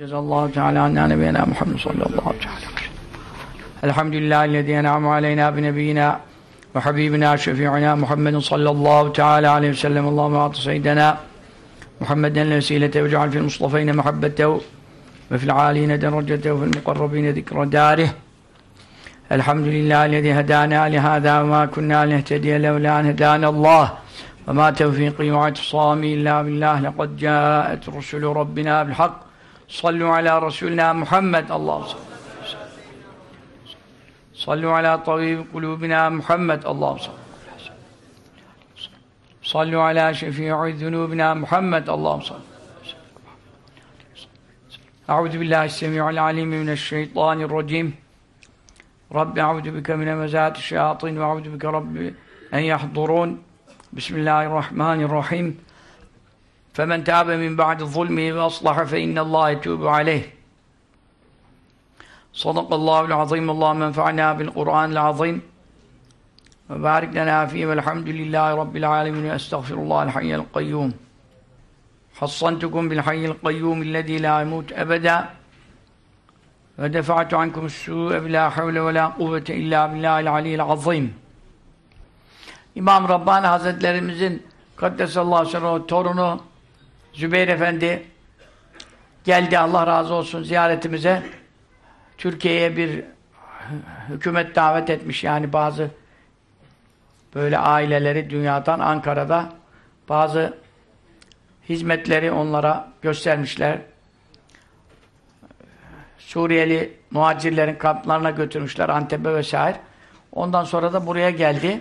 جزا الله تعالى عنا نبينا محمد صلى الله تعالى وسلم. الحمد لله الذي أنعم علينا بنبينا وحبيبنا شفيعنا محمد صلى الله تعالى عليه وسلم. اللهم أعط سيدنا محمدا الوسيلة واجعل في المصطفين محبته وفي العالين درجته وفي المقربين ذكر داره. الحمد لله الذي هدانا لهذا وما كنا لنهتدي لولا أن هدانا الله. وما توفيقي واعتصامي إلا بالله. لقد جاءت رسل ربنا بالحق صلوا على رسولنا محمد اللهم صل صلوا على طبيب قلوبنا محمد اللهم صل صلوا على شفيع ذنوبنا محمد اللهم صل أعوذ بالله السميع العليم من الشيطان الرجيم. رب أعوذ بك من مزات الشياطين وأعوذ بك رب أن يحضرون. بسم الله الرحمن الرحيم. فمن تاب من بعد ظلمه وأصلح فإن الله يتوب عليه صدق الله العظيم اللهم انفعنا بالقرآن العظيم وبارك لنا فيه والحمد لله رب العالمين أستغفر الله الحي القيوم حصنتكم بالحي القيوم الذي لا يموت أبدا ودفعت عنكم السوء بلا حول ولا قوة إلا بالله العلي العظيم İmam Rabbani Hazretlerimizin Kaddesallahu sirruhu torunu Zübeyir Efendi geldi Allah razı olsun ziyaretimize. Türkiye'ye bir hükümet davet etmiş yani bazı böyle aileleri dünyadan Ankara'da bazı hizmetleri onlara göstermişler. Suriyeli muhacirlerin kamplarına götürmüşler Antep'e vesaire. Ondan sonra da buraya geldi.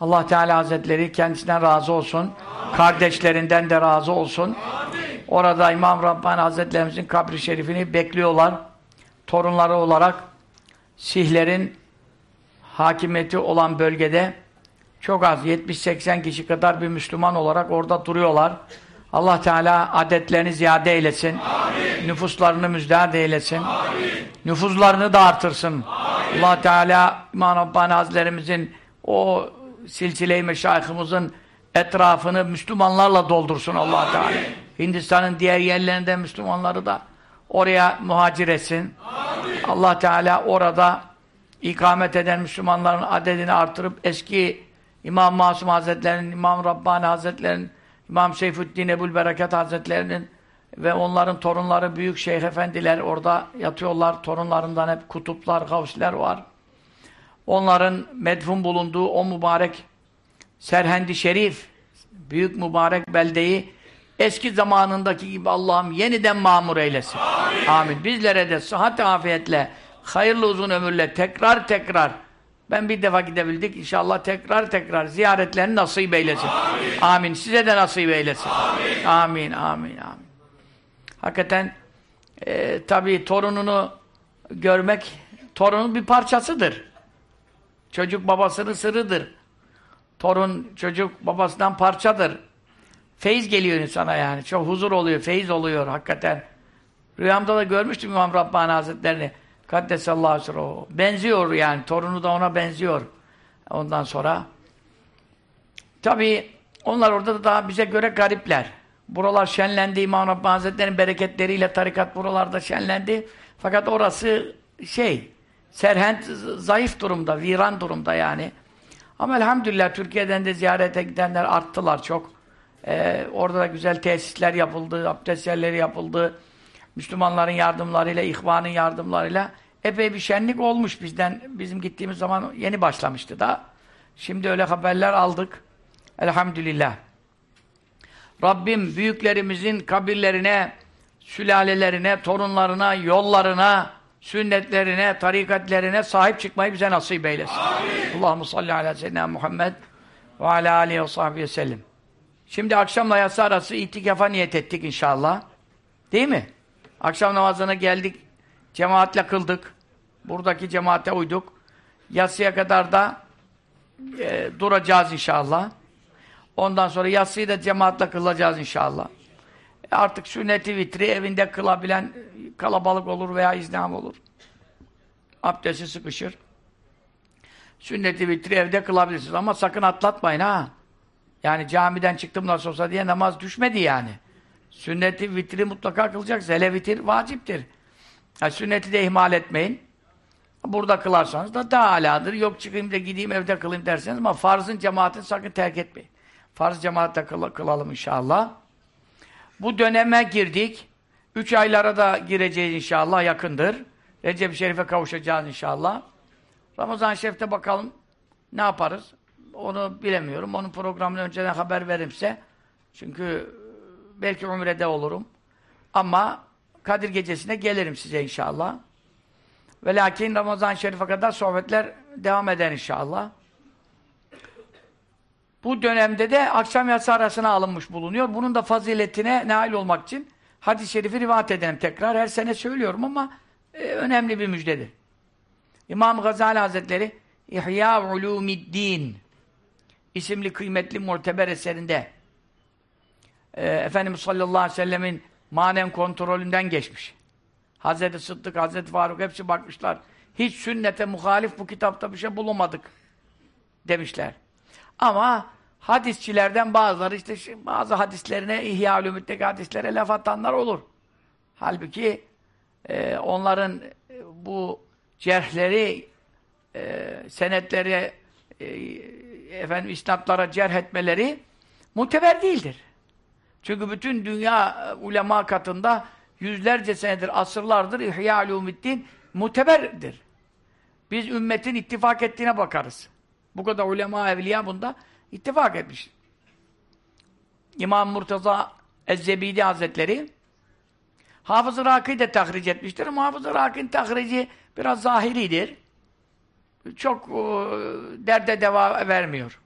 Allah Teala Hazretleri kendisinden razı olsun. Kardeşlerinden de razı olsun. Orada İmam Rabbani Hazretlerimizin kabri şerifini bekliyorlar. Torunları olarak Sihlerin hakimiyeti olan bölgede çok az 70-80 kişi kadar bir Müslüman olarak orada duruyorlar. Allah Teala adetlerini ziyade eylesin. Amin. Nüfuslarını müjdat eylesin. Amin. Nüfuzlarını da artırsın. Amin. Allah Teala İmam Rabbani Hazretlerimizin o silsile-i meşayihimizin etrafını Müslümanlarla doldursun allah Teala. Hindistan'ın diğer yerlerinde Müslümanları da oraya muhacir etsin. Amin. Allah Teala orada ikamet eden Müslümanların adedini artırıp eski İmam Masum Hazretleri'nin, İmam Rabbani Hazretleri'nin, İmam Seyfüddin Ebul Bereket Hazretleri'nin ve onların torunları büyük şeyh efendiler orada yatıyorlar. Torunlarından hep kutuplar, gavsler var. Onların medfun bulunduğu o mübarek Serhendi Şerif, büyük mübarek beldeyi eski zamanındaki gibi Allah'ım yeniden mamur eylesin. Amin. Amin. Bizlere de sıhhat afiyetle, hayırlı uzun ömürle tekrar tekrar ben bir defa gidebildik. İnşallah tekrar tekrar ziyaretlerini nasip eylesin. Amin. amin. Size de nasip eylesin. Amin. Amin. Amin. amin. Hakikaten e, tabii torununu görmek torunun bir parçasıdır. Çocuk babasının sırrıdır. Torun, çocuk babasından parçadır. Feyiz geliyor insana yani. Çok huzur oluyor, feyiz oluyor hakikaten. Rüyamda da görmüştüm İmam Rabbani Hazretlerini. Kaddesallahu aleyhi Benziyor yani. Torunu da ona benziyor. Ondan sonra tabii onlar orada da daha bize göre garipler. Buralar şenlendi. İmam Rabbani Hazretleri'nin bereketleriyle tarikat buralarda şenlendi. Fakat orası şey Serhent zayıf durumda, viran durumda yani. Ama elhamdülillah Türkiye'den de ziyarete gidenler arttılar çok. Ee, orada da güzel tesisler yapıldı, abdest yerleri yapıldı. Müslümanların yardımlarıyla, ihvanın yardımlarıyla epey bir şenlik olmuş bizden. Bizim gittiğimiz zaman yeni başlamıştı da. Şimdi öyle haberler aldık. Elhamdülillah. Rabbim büyüklerimizin kabirlerine, sülalelerine, torunlarına, yollarına, sünnetlerine, tarikatlerine sahip çıkmayı bize nasip eylesin. Amin. Allahu salli ala seyyidina Muhammed ve ala alihi ve sahbihi sellem. Şimdi akşamla yatsı arası itikafa niyet ettik inşallah. Değil mi? Akşam namazına geldik, cemaatle kıldık. Buradaki cemaate uyduk. Yatsıya kadar da e, duracağız inşallah. Ondan sonra yatsıyı da cemaatle kılacağız inşallah. Artık sünneti vitri evinde kılabilen kalabalık olur veya izdiham olur. Abdesti sıkışır. Sünneti vitri evde kılabilirsiniz ama sakın atlatmayın ha. Yani camiden çıktım nasıl olsa diye namaz düşmedi yani. Sünneti vitri mutlaka kılacak. Hele vitir vaciptir. Yani sünneti de ihmal etmeyin. Burada kılarsanız da daha aladır. Yok çıkayım da gideyim evde kılayım derseniz ama farzın cemaatini sakın terk etmeyin. Farz cemaatte kıl kılalım inşallah. Bu döneme girdik. Üç aylara da gireceğiz inşallah yakındır. Recep-i Şerif'e kavuşacağız inşallah. Ramazan-ı Şerif'te bakalım ne yaparız? Onu bilemiyorum. Onun programını önceden haber verimse çünkü belki umrede olurum. Ama Kadir Gecesi'ne gelirim size inşallah. Ve lakin Ramazan-ı Şerif'e kadar sohbetler devam eder inşallah. Bu dönemde de akşam yatsı arasına alınmış bulunuyor. Bunun da faziletine nail olmak için hadis-i şerifi rivayet edelim tekrar. Her sene söylüyorum ama e, önemli bir müjdedir. İmam Gazali Hazretleri İhya Ulumiddin isimli kıymetli muteber eserinde e, Efendimiz sallallahu aleyhi ve sellemin manen kontrolünden geçmiş. Hazreti Sıddık, Hazreti Faruk hepsi bakmışlar. Hiç sünnete muhalif bu kitapta bir şey bulamadık demişler. Ama hadisçilerden bazıları işte bazı hadislerine İhya-ül hadislere laf atanlar olur. Halbuki e, onların e, bu cerhleri e, senetleri e, efendim isnatlara cerh etmeleri muteber değildir. Çünkü bütün dünya ulema katında yüzlerce senedir, asırlardır İhya-ül muteberdir. Biz ümmetin ittifak ettiğine bakarız. Bu kadar ulema evliya bunda ittifak etmiş. İmam Murtaza Ez-Zebidi Hazretleri Hafız-ı Raki'yi de tahric etmiştir ama Hafız-ı Raki'nin tahrici biraz zahiridir. Çok o, derde deva vermiyor.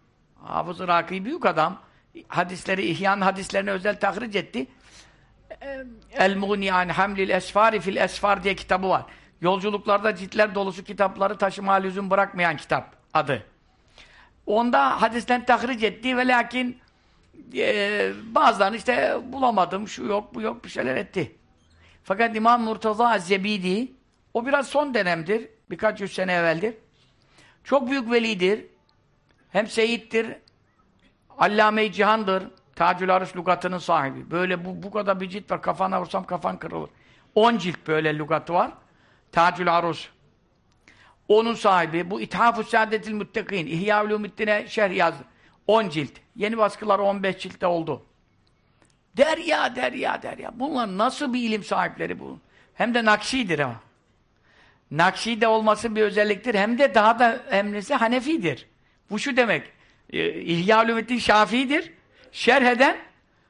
Hafız-ı Raki büyük adam. Hadisleri, İhya'nın hadislerini özel tahric etti. El-Mughni an hamlil esfari fil esfar diye kitabı var. Yolculuklarda ciltler dolusu kitapları taşıma lüzum bırakmayan kitap adı. Onda hadisten tahric etti ve lakin e, bazılarını işte bulamadım, şu yok, bu yok bir şeyler etti. Fakat İmam Murtaza Zebidi o biraz son dönemdir. Birkaç yüz sene evveldir. Çok büyük velidir. Hem seyittir. Allame-i Cihan'dır. Tacül Arış lugatının sahibi. Böyle bu, bu kadar bir cilt var. Kafana vursam kafan kırılır. On cilt böyle lugatı var. Tacül Arus. Onun sahibi. Bu İthaf-ı Saadetil Müttekin. İhya-ül şerh yazdı. On cilt. Yeni baskıları 15 ciltte oldu. Derya, derya, derya. Bunlar nasıl bir ilim sahipleri bu? Hem de Nakşi'dir ha. Nakşi de olması bir özelliktir. Hem de daha da önemlisi Hanefi'dir. Bu şu demek. İhya-ül Ümiddin Şafii'dir. Şerh eden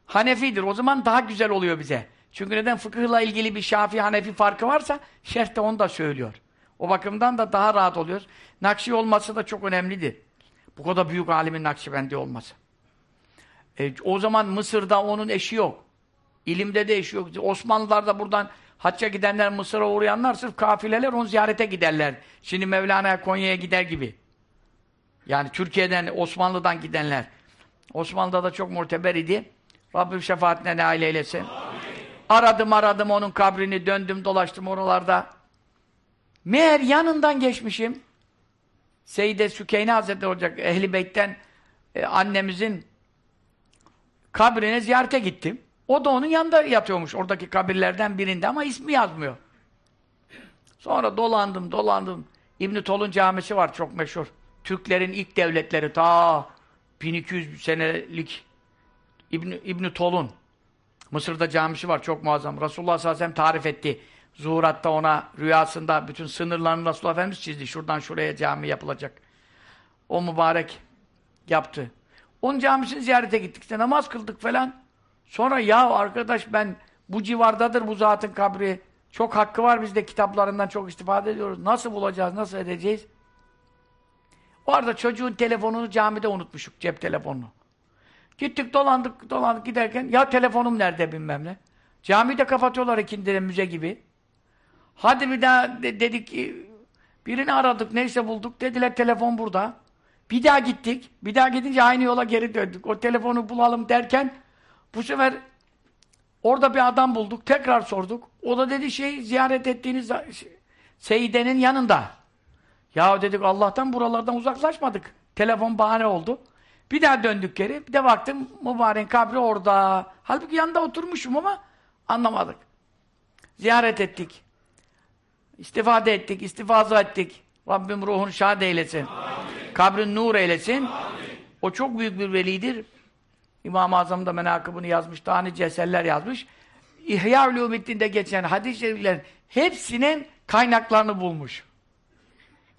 Hanefi'dir. O zaman daha güzel oluyor bize. Çünkü neden fıkıhla ilgili bir Şafii Hanefi farkı varsa şerh de onu da söylüyor. O bakımdan da daha rahat oluyoruz. Nakşi olması da çok önemlidir. Bu kadar büyük alimin Nakşibendi olması. E, o zaman Mısır'da onun eşi yok. İlimde de eşi yok. Osmanlılar da buradan hacca gidenler, Mısır'a uğrayanlar sırf kafileler onu ziyarete giderler. Şimdi Mevlana'ya Konya'ya gider gibi. Yani Türkiye'den, Osmanlı'dan gidenler. Osmanlı'da da çok muteber idi. Rabbim şefaatine nail eylesin. Amin. Aradım aradım onun kabrini, döndüm dolaştım oralarda. Meğer yanından geçmişim. Seyyide Sükeyne Hazretleri olacak, Ehli Beyt'ten e, annemizin kabrine ziyarete gittim. O da onun yanında yatıyormuş, oradaki kabirlerden birinde ama ismi yazmıyor. Sonra dolandım, dolandım. İbn Tolun camisi var, çok meşhur. Türklerin ilk devletleri, ta 1200 senelik İbn İbn Tolun. Mısır'da camisi var, çok muazzam. Resulullah sallallahu aleyhi ve sellem tarif etti. Zuhuratta ona rüyasında bütün sınırlarını Resulullah Efendimiz çizdi. Şuradan şuraya cami yapılacak. O mübarek yaptı. Onun camisini ziyarete gittik. İşte namaz kıldık falan. Sonra ya arkadaş ben bu civardadır bu zatın kabri. Çok hakkı var bizde kitaplarından çok istifade ediyoruz. Nasıl bulacağız, nasıl edeceğiz? O arada çocuğun telefonunu camide unutmuşuk, cep telefonunu. Gittik dolandık, dolandık giderken ya telefonum nerede bilmem ne. Camide kapatıyorlar ikindide müze gibi. Hadi bir daha de, dedik birini aradık neyse bulduk dediler telefon burada. Bir daha gittik. Bir daha gidince aynı yola geri döndük. O telefonu bulalım derken bu sefer orada bir adam bulduk. Tekrar sorduk. O da dedi şey ziyaret ettiğiniz Seyyide'nin yanında. Ya dedik Allah'tan buralardan uzaklaşmadık. Telefon bahane oldu. Bir daha döndük geri. Bir de baktım mübarek kabri orada. Halbuki yanında oturmuşum ama anlamadık. Ziyaret ettik. İstifade ettik, istifaza ettik. Rabbim ruhunu şad eylesin. Amin. Kabrin nur eylesin. Amin. O çok büyük bir velidir. İmam-ı Azam da menakıbını yazmış, daha nice eserler yazmış. İhya Ulumiddin'de geçen hadis-i şeriflerin hepsinin kaynaklarını bulmuş.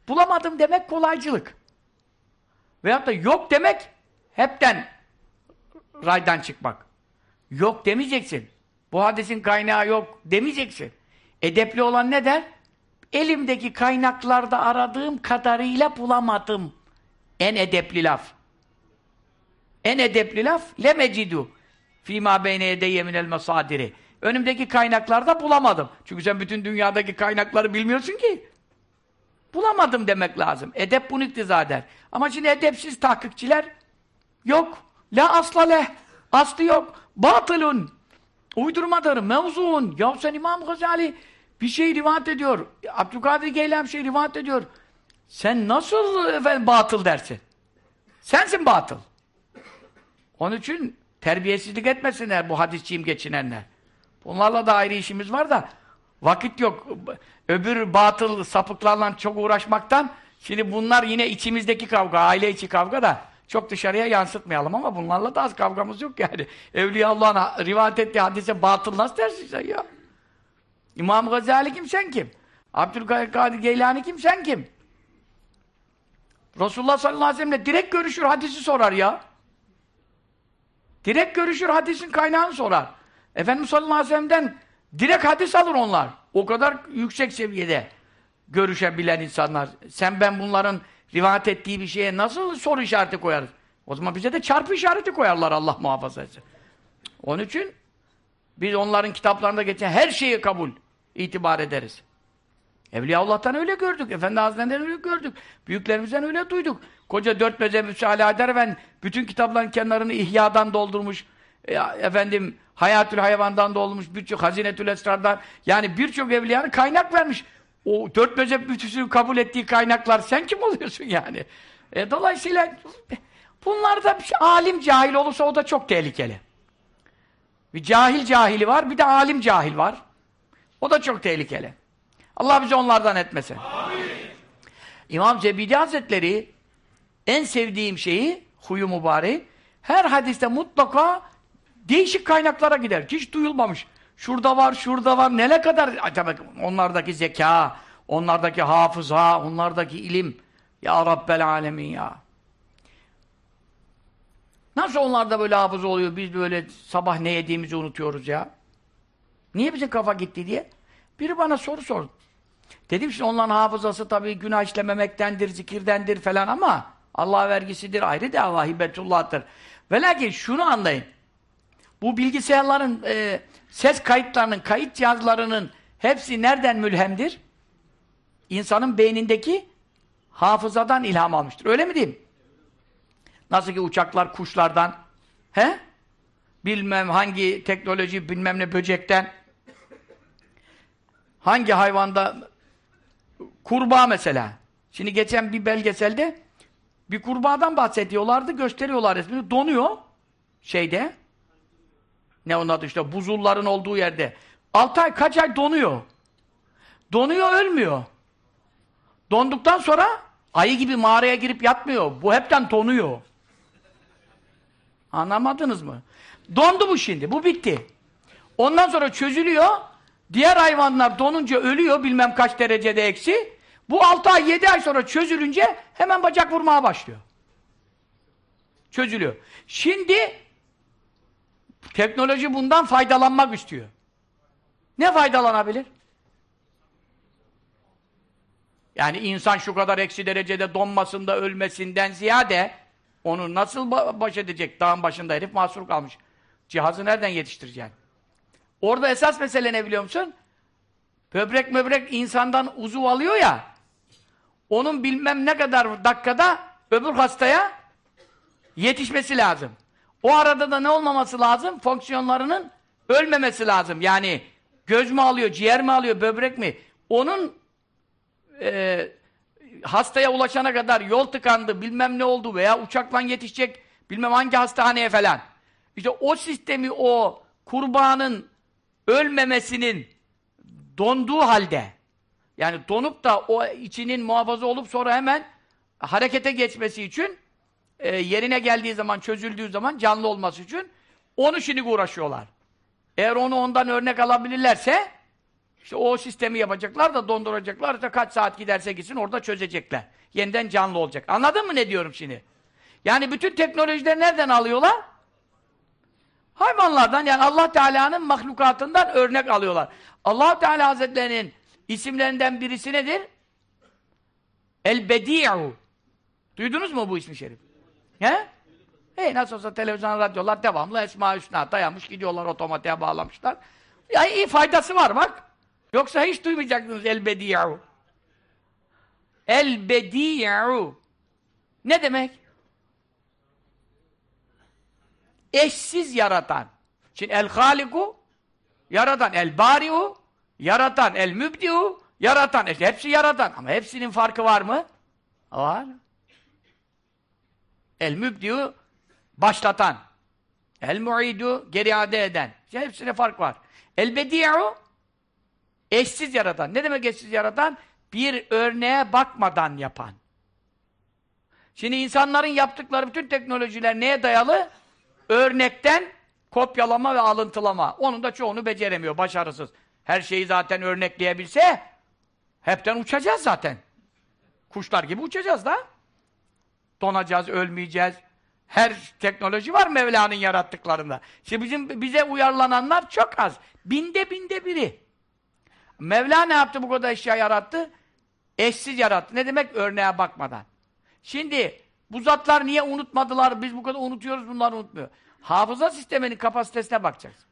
Bulamadım demek kolaycılık. Veyahut da yok demek hepten raydan çıkmak. Yok demeyeceksin. Bu hadisin kaynağı yok demeyeceksin. Edepli olan ne der? Elimdeki kaynaklarda aradığım kadarıyla bulamadım. En edepli laf. En edepli laf lemecidu fîmâ beyne yedeyye minel mesadiri. Önümdeki kaynaklarda bulamadım. Çünkü sen bütün dünyadaki kaynakları bilmiyorsun ki. Bulamadım demek lazım. Edep bunu iktiza eder. Ama şimdi edepsiz tahkikçiler yok. La asla leh. Aslı yok. Batılun. Uydurmadır. Mevzuun. Ya sen İmam Gazali bir şey rivayet ediyor. Abdülkadir Geylem şey rivayet ediyor. Sen nasıl efendim batıl dersin? Sensin batıl. Onun için terbiyesizlik etmesinler bu hadisçiyim geçinenler. Bunlarla da ayrı işimiz var da vakit yok. Öbür batıl sapıklarla çok uğraşmaktan şimdi bunlar yine içimizdeki kavga, aile içi kavga da çok dışarıya yansıtmayalım ama bunlarla da az kavgamız yok yani. Evliya Allah'ın rivayet ettiği hadise batıl nasıl dersin sen ya? İmam Gazali kim sen kim? Abdülkadir Geylani kim sen kim? Resulullah sallallahu aleyhi ve sellem'le direkt görüşür hadisi sorar ya. Direkt görüşür hadisin kaynağını sorar. Efendimiz sallallahu aleyhi ve sellem'den direkt hadis alır onlar. O kadar yüksek seviyede görüşebilen insanlar. Sen ben bunların rivayet ettiği bir şeye nasıl soru işareti koyarız? O zaman bize de çarpı işareti koyarlar Allah muhafaza etsin. Onun için biz onların kitaplarında geçen her şeyi kabul, itibar ederiz. Evliyaullah'tan öyle gördük, Efendi Hazretlerinden öyle gördük, büyüklerimizden öyle duyduk. Koca dört mezhep müsaade eder ben bütün kitapların kenarını ihyadan doldurmuş, e, efendim Hayatül Hayvan'dan doldurmuş, birçok Hazinetül Esrar'dan, yani birçok evliyanın kaynak vermiş. O dört mezhep müftüsünün kabul ettiği kaynaklar sen kim oluyorsun yani? E, dolayısıyla bunlarda bir şey, alim cahil olursa o da çok tehlikeli. Bir cahil cahili var, bir de alim cahil var. O da çok tehlikeli. Allah bizi onlardan etmesin. Amin. İmam Zebidi Hazretleri en sevdiğim şeyi, huyu mübarek, her hadiste mutlaka değişik kaynaklara gider. Hiç duyulmamış. Şurada var, şurada var. Nele kadar acaba onlardaki zeka, onlardaki hafıza, onlardaki ilim. Ya Rabbel Alemin ya. Nasıl onlarda böyle hafıza oluyor? Biz böyle sabah ne yediğimizi unutuyoruz ya. Niye bizim kafa gitti diye? Biri bana soru sordu. Dedim şimdi onların hafızası tabii günah işlememektendir, zikirdendir falan ama Allah vergisidir, ayrı dava, hibetullah'tır. Ve lakin şunu anlayın. Bu bilgisayarların e, ses kayıtlarının, kayıt cihazlarının hepsi nereden mülhemdir? İnsanın beynindeki hafızadan ilham almıştır. Öyle mi diyeyim? Nasıl ki uçaklar kuşlardan, he? Bilmem hangi teknoloji, bilmem ne böcekten, hangi hayvanda, kurbağa mesela. Şimdi geçen bir belgeselde bir kurbağadan bahsediyorlardı, gösteriyorlar resmini, donuyor şeyde, ne onun adı işte, buzulların olduğu yerde. 6 ay, kaç ay donuyor. Donuyor, ölmüyor. Donduktan sonra ayı gibi mağaraya girip yatmıyor. Bu hepten donuyor. Anlamadınız mı? Dondu bu şimdi. Bu bitti. Ondan sonra çözülüyor. Diğer hayvanlar donunca ölüyor bilmem kaç derecede eksi. Bu 6 ay 7 ay sonra çözülünce hemen bacak vurmaya başlıyor. Çözülüyor. Şimdi teknoloji bundan faydalanmak istiyor. Ne faydalanabilir? Yani insan şu kadar eksi derecede donmasında ölmesinden ziyade onu nasıl baş edecek? Dağın başında herif mahsur kalmış. Cihazı nereden yetiştireceksin? Orada esas mesele ne biliyor musun? Böbrek möbrek insandan uzuv alıyor ya, onun bilmem ne kadar dakikada öbür hastaya yetişmesi lazım. O arada da ne olmaması lazım? Fonksiyonlarının ölmemesi lazım. Yani göz mü alıyor, ciğer mi alıyor, böbrek mi? Onun e, hastaya ulaşana kadar yol tıkandı, bilmem ne oldu veya uçakla yetişecek bilmem hangi hastaneye falan. İşte o sistemi o kurbanın ölmemesinin donduğu halde yani donup da o içinin muhafaza olup sonra hemen harekete geçmesi için e, yerine geldiği zaman, çözüldüğü zaman canlı olması için onu şimdi uğraşıyorlar. Eğer onu ondan örnek alabilirlerse işte o sistemi yapacaklar da donduracaklar da kaç saat giderse gitsin orada çözecekler. Yeniden canlı olacak. Anladın mı ne diyorum şimdi? Yani bütün teknolojileri nereden alıyorlar? Hayvanlardan yani Allah Teala'nın mahlukatından örnek alıyorlar. Allah Teala Hazretlerinin isimlerinden birisi nedir? El-Bedi'u. Duydunuz mu bu ismi şerif? He? Hey nasıl olsa televizyon, radyolar devamlı Esma Hüsna dayanmış gidiyorlar otomatiğe bağlamışlar. Ya iyi faydası var bak. Yoksa hiç duymayacaktınız El-Bedi'u. El-Bedi'u. Ne demek? Eşsiz yaratan. Şimdi El-Haliku yaratan. El-Bari'u yaratan. El-Mübdi'u yaratan. İşte hepsi yaratan. Ama hepsinin farkı var mı? Var. El-Mübdi'u başlatan. El-Mu'idu geri iade eden. İşte hepsine fark var. El-Bedi'u eşsiz yaratan. Ne demek eşsiz yaratan? Bir örneğe bakmadan yapan. Şimdi insanların yaptıkları bütün teknolojiler neye dayalı? Örnekten kopyalama ve alıntılama. Onun da çoğunu beceremiyor, başarısız. Her şeyi zaten örnekleyebilse hepten uçacağız zaten. Kuşlar gibi uçacağız da. Donacağız, ölmeyeceğiz. Her teknoloji var Mevla'nın yarattıklarında. Şimdi bizim bize uyarlananlar çok az. Binde binde biri. Mevla ne yaptı bu kadar eşya yarattı? Eşsiz yarattı. Ne demek? Örneğe bakmadan. Şimdi bu zatlar niye unutmadılar? Biz bu kadar unutuyoruz, bunlar unutmuyor. Hafıza sisteminin kapasitesine bakacağız.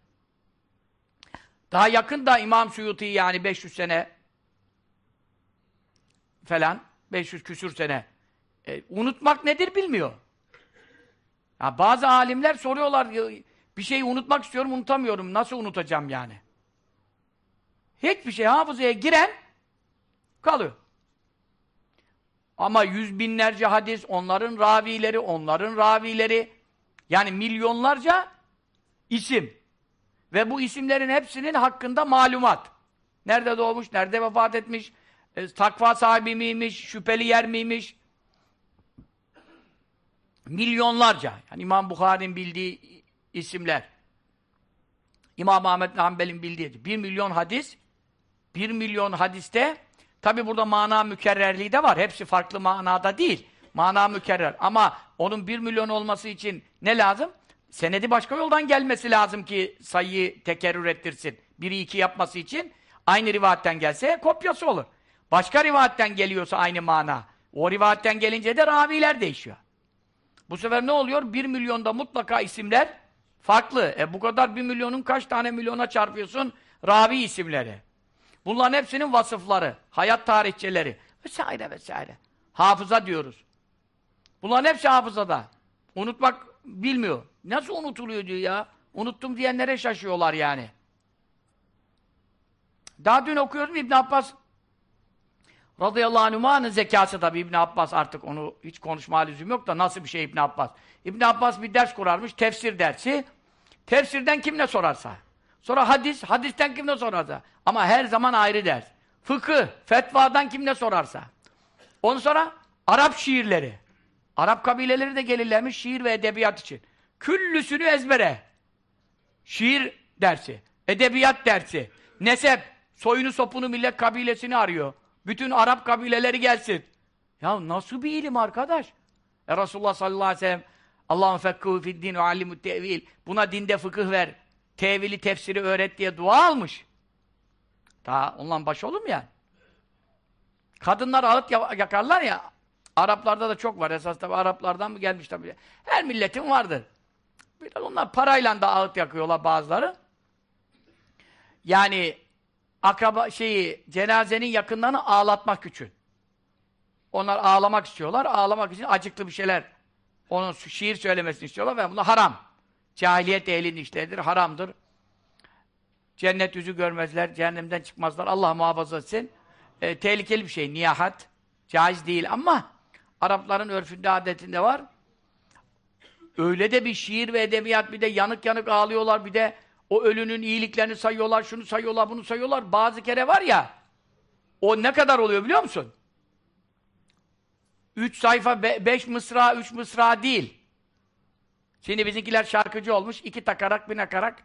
Daha yakın da İmam Suyuti yani 500 sene falan, 500 küsür sene e, unutmak nedir bilmiyor. Ya bazı alimler soruyorlar, bir şeyi unutmak istiyorum, unutamıyorum. Nasıl unutacağım yani? Hiçbir şey hafızaya giren kalıyor. Ama yüz binlerce hadis, onların ravileri, onların ravileri, yani milyonlarca isim. Ve bu isimlerin hepsinin hakkında malumat. Nerede doğmuş, nerede vefat etmiş, e, takva sahibi miymiş, şüpheli yer miymiş? Milyonlarca. Yani İmam Bukhari'nin bildiği isimler. İmam Ahmet Hanbel'in bildiği. Bir milyon hadis, bir milyon hadiste Tabi burada mana mükerrerliği de var. Hepsi farklı manada değil. Mana mükerrer. Ama onun bir milyon olması için ne lazım? Senedi başka yoldan gelmesi lazım ki sayıyı tekerrür ettirsin. Biri iki yapması için aynı rivayetten gelse kopyası olur. Başka rivayetten geliyorsa aynı mana. O rivayetten gelince de raviler değişiyor. Bu sefer ne oluyor? Bir milyonda mutlaka isimler farklı. E bu kadar bir milyonun kaç tane milyona çarpıyorsun? Ravi isimleri. Bunların hepsinin vasıfları, hayat tarihçeleri vesaire vesaire. Hafıza diyoruz. Bunların hepsi hafızada. Unutmak bilmiyor. Nasıl unutuluyor diyor ya? Unuttum diyenlere şaşıyorlar yani. Daha dün okuyordum İbn Abbas radıyallahu anh'ın zekası tabi İbn Abbas artık onu hiç konuşma lüzum yok da nasıl bir şey İbn Abbas? İbn Abbas bir ders kurarmış, tefsir dersi. Tefsirden kim ne sorarsa. Sonra hadis, hadisten kim ne sorarsa. Ama her zaman ayrı ders. Fıkıh, fetvadan kim ne sorarsa. Ondan sonra Arap şiirleri. Arap kabileleri de gelirlermiş şiir ve edebiyat için. Küllüsünü ezbere. Şiir dersi, edebiyat dersi, nesep, soyunu sopunu millet kabilesini arıyor. Bütün Arap kabileleri gelsin. Ya nasıl bir ilim arkadaş? E Resulullah sallallahu aleyhi ve sellem Allah'ın fekkuhu fid din ve allimut tevil. Buna dinde fıkıh ver tevili tefsiri öğret diye dua almış. Daha ondan baş olur mu yani? Kadınlar ağıt yakarlar ya, Araplarda da çok var. Esas tabi Araplardan mı gelmiş tabi. Her milletin vardır. Biraz onlar parayla da ağıt yakıyorlar bazıları. Yani akraba şeyi cenazenin yakınlarını ağlatmak için. Onlar ağlamak istiyorlar. Ağlamak için acıklı bir şeyler onun şiir söylemesini istiyorlar ve bunu haram. Cahiliyet ehlinin işleridir, haramdır. Cennet yüzü görmezler, cehennemden çıkmazlar. Allah muhafaza etsin. E, tehlikeli bir şey, niyahat. Caiz değil ama Arapların örfünde, adetinde var. öyle de bir şiir ve edebiyat bir de yanık yanık ağlıyorlar bir de o ölünün iyiliklerini sayıyorlar, şunu sayıyorlar, bunu sayıyorlar. Bazı kere var ya o ne kadar oluyor biliyor musun? Üç sayfa, be, beş mısra, üç mısra değil. Şimdi bizimkiler şarkıcı olmuş, iki takarak, bir nakarak.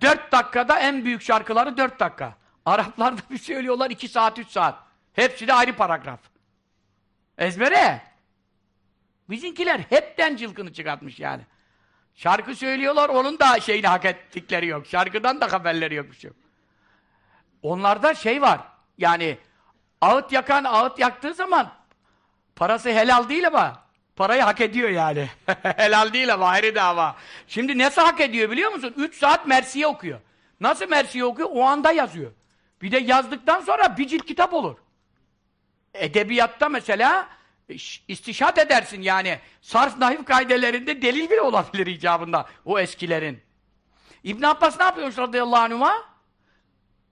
Dört dakikada en büyük şarkıları dört dakika. Araplar da bir söylüyorlar iki saat, üç saat. Hepsi de ayrı paragraf. Ezbere. Bizimkiler hepten cılkını çıkartmış yani. Şarkı söylüyorlar, onun da şeyini hak ettikleri yok. Şarkıdan da haberleri yokmuş yok. Onlarda şey var, yani ağıt yakan ağıt yaktığı zaman parası helal değil ama parayı hak ediyor yani. helal değil ama ayrı dava. Şimdi nasıl hak ediyor biliyor musun? Üç saat Mersiye okuyor. Nasıl Mersiye okuyor? O anda yazıyor. Bir de yazdıktan sonra bir cilt kitap olur. Edebiyatta mesela istişat edersin yani. Sarf naif kaidelerinde delil bile olabilir icabında o eskilerin. İbn Abbas ne yapıyormuş radıyallahu anh'a?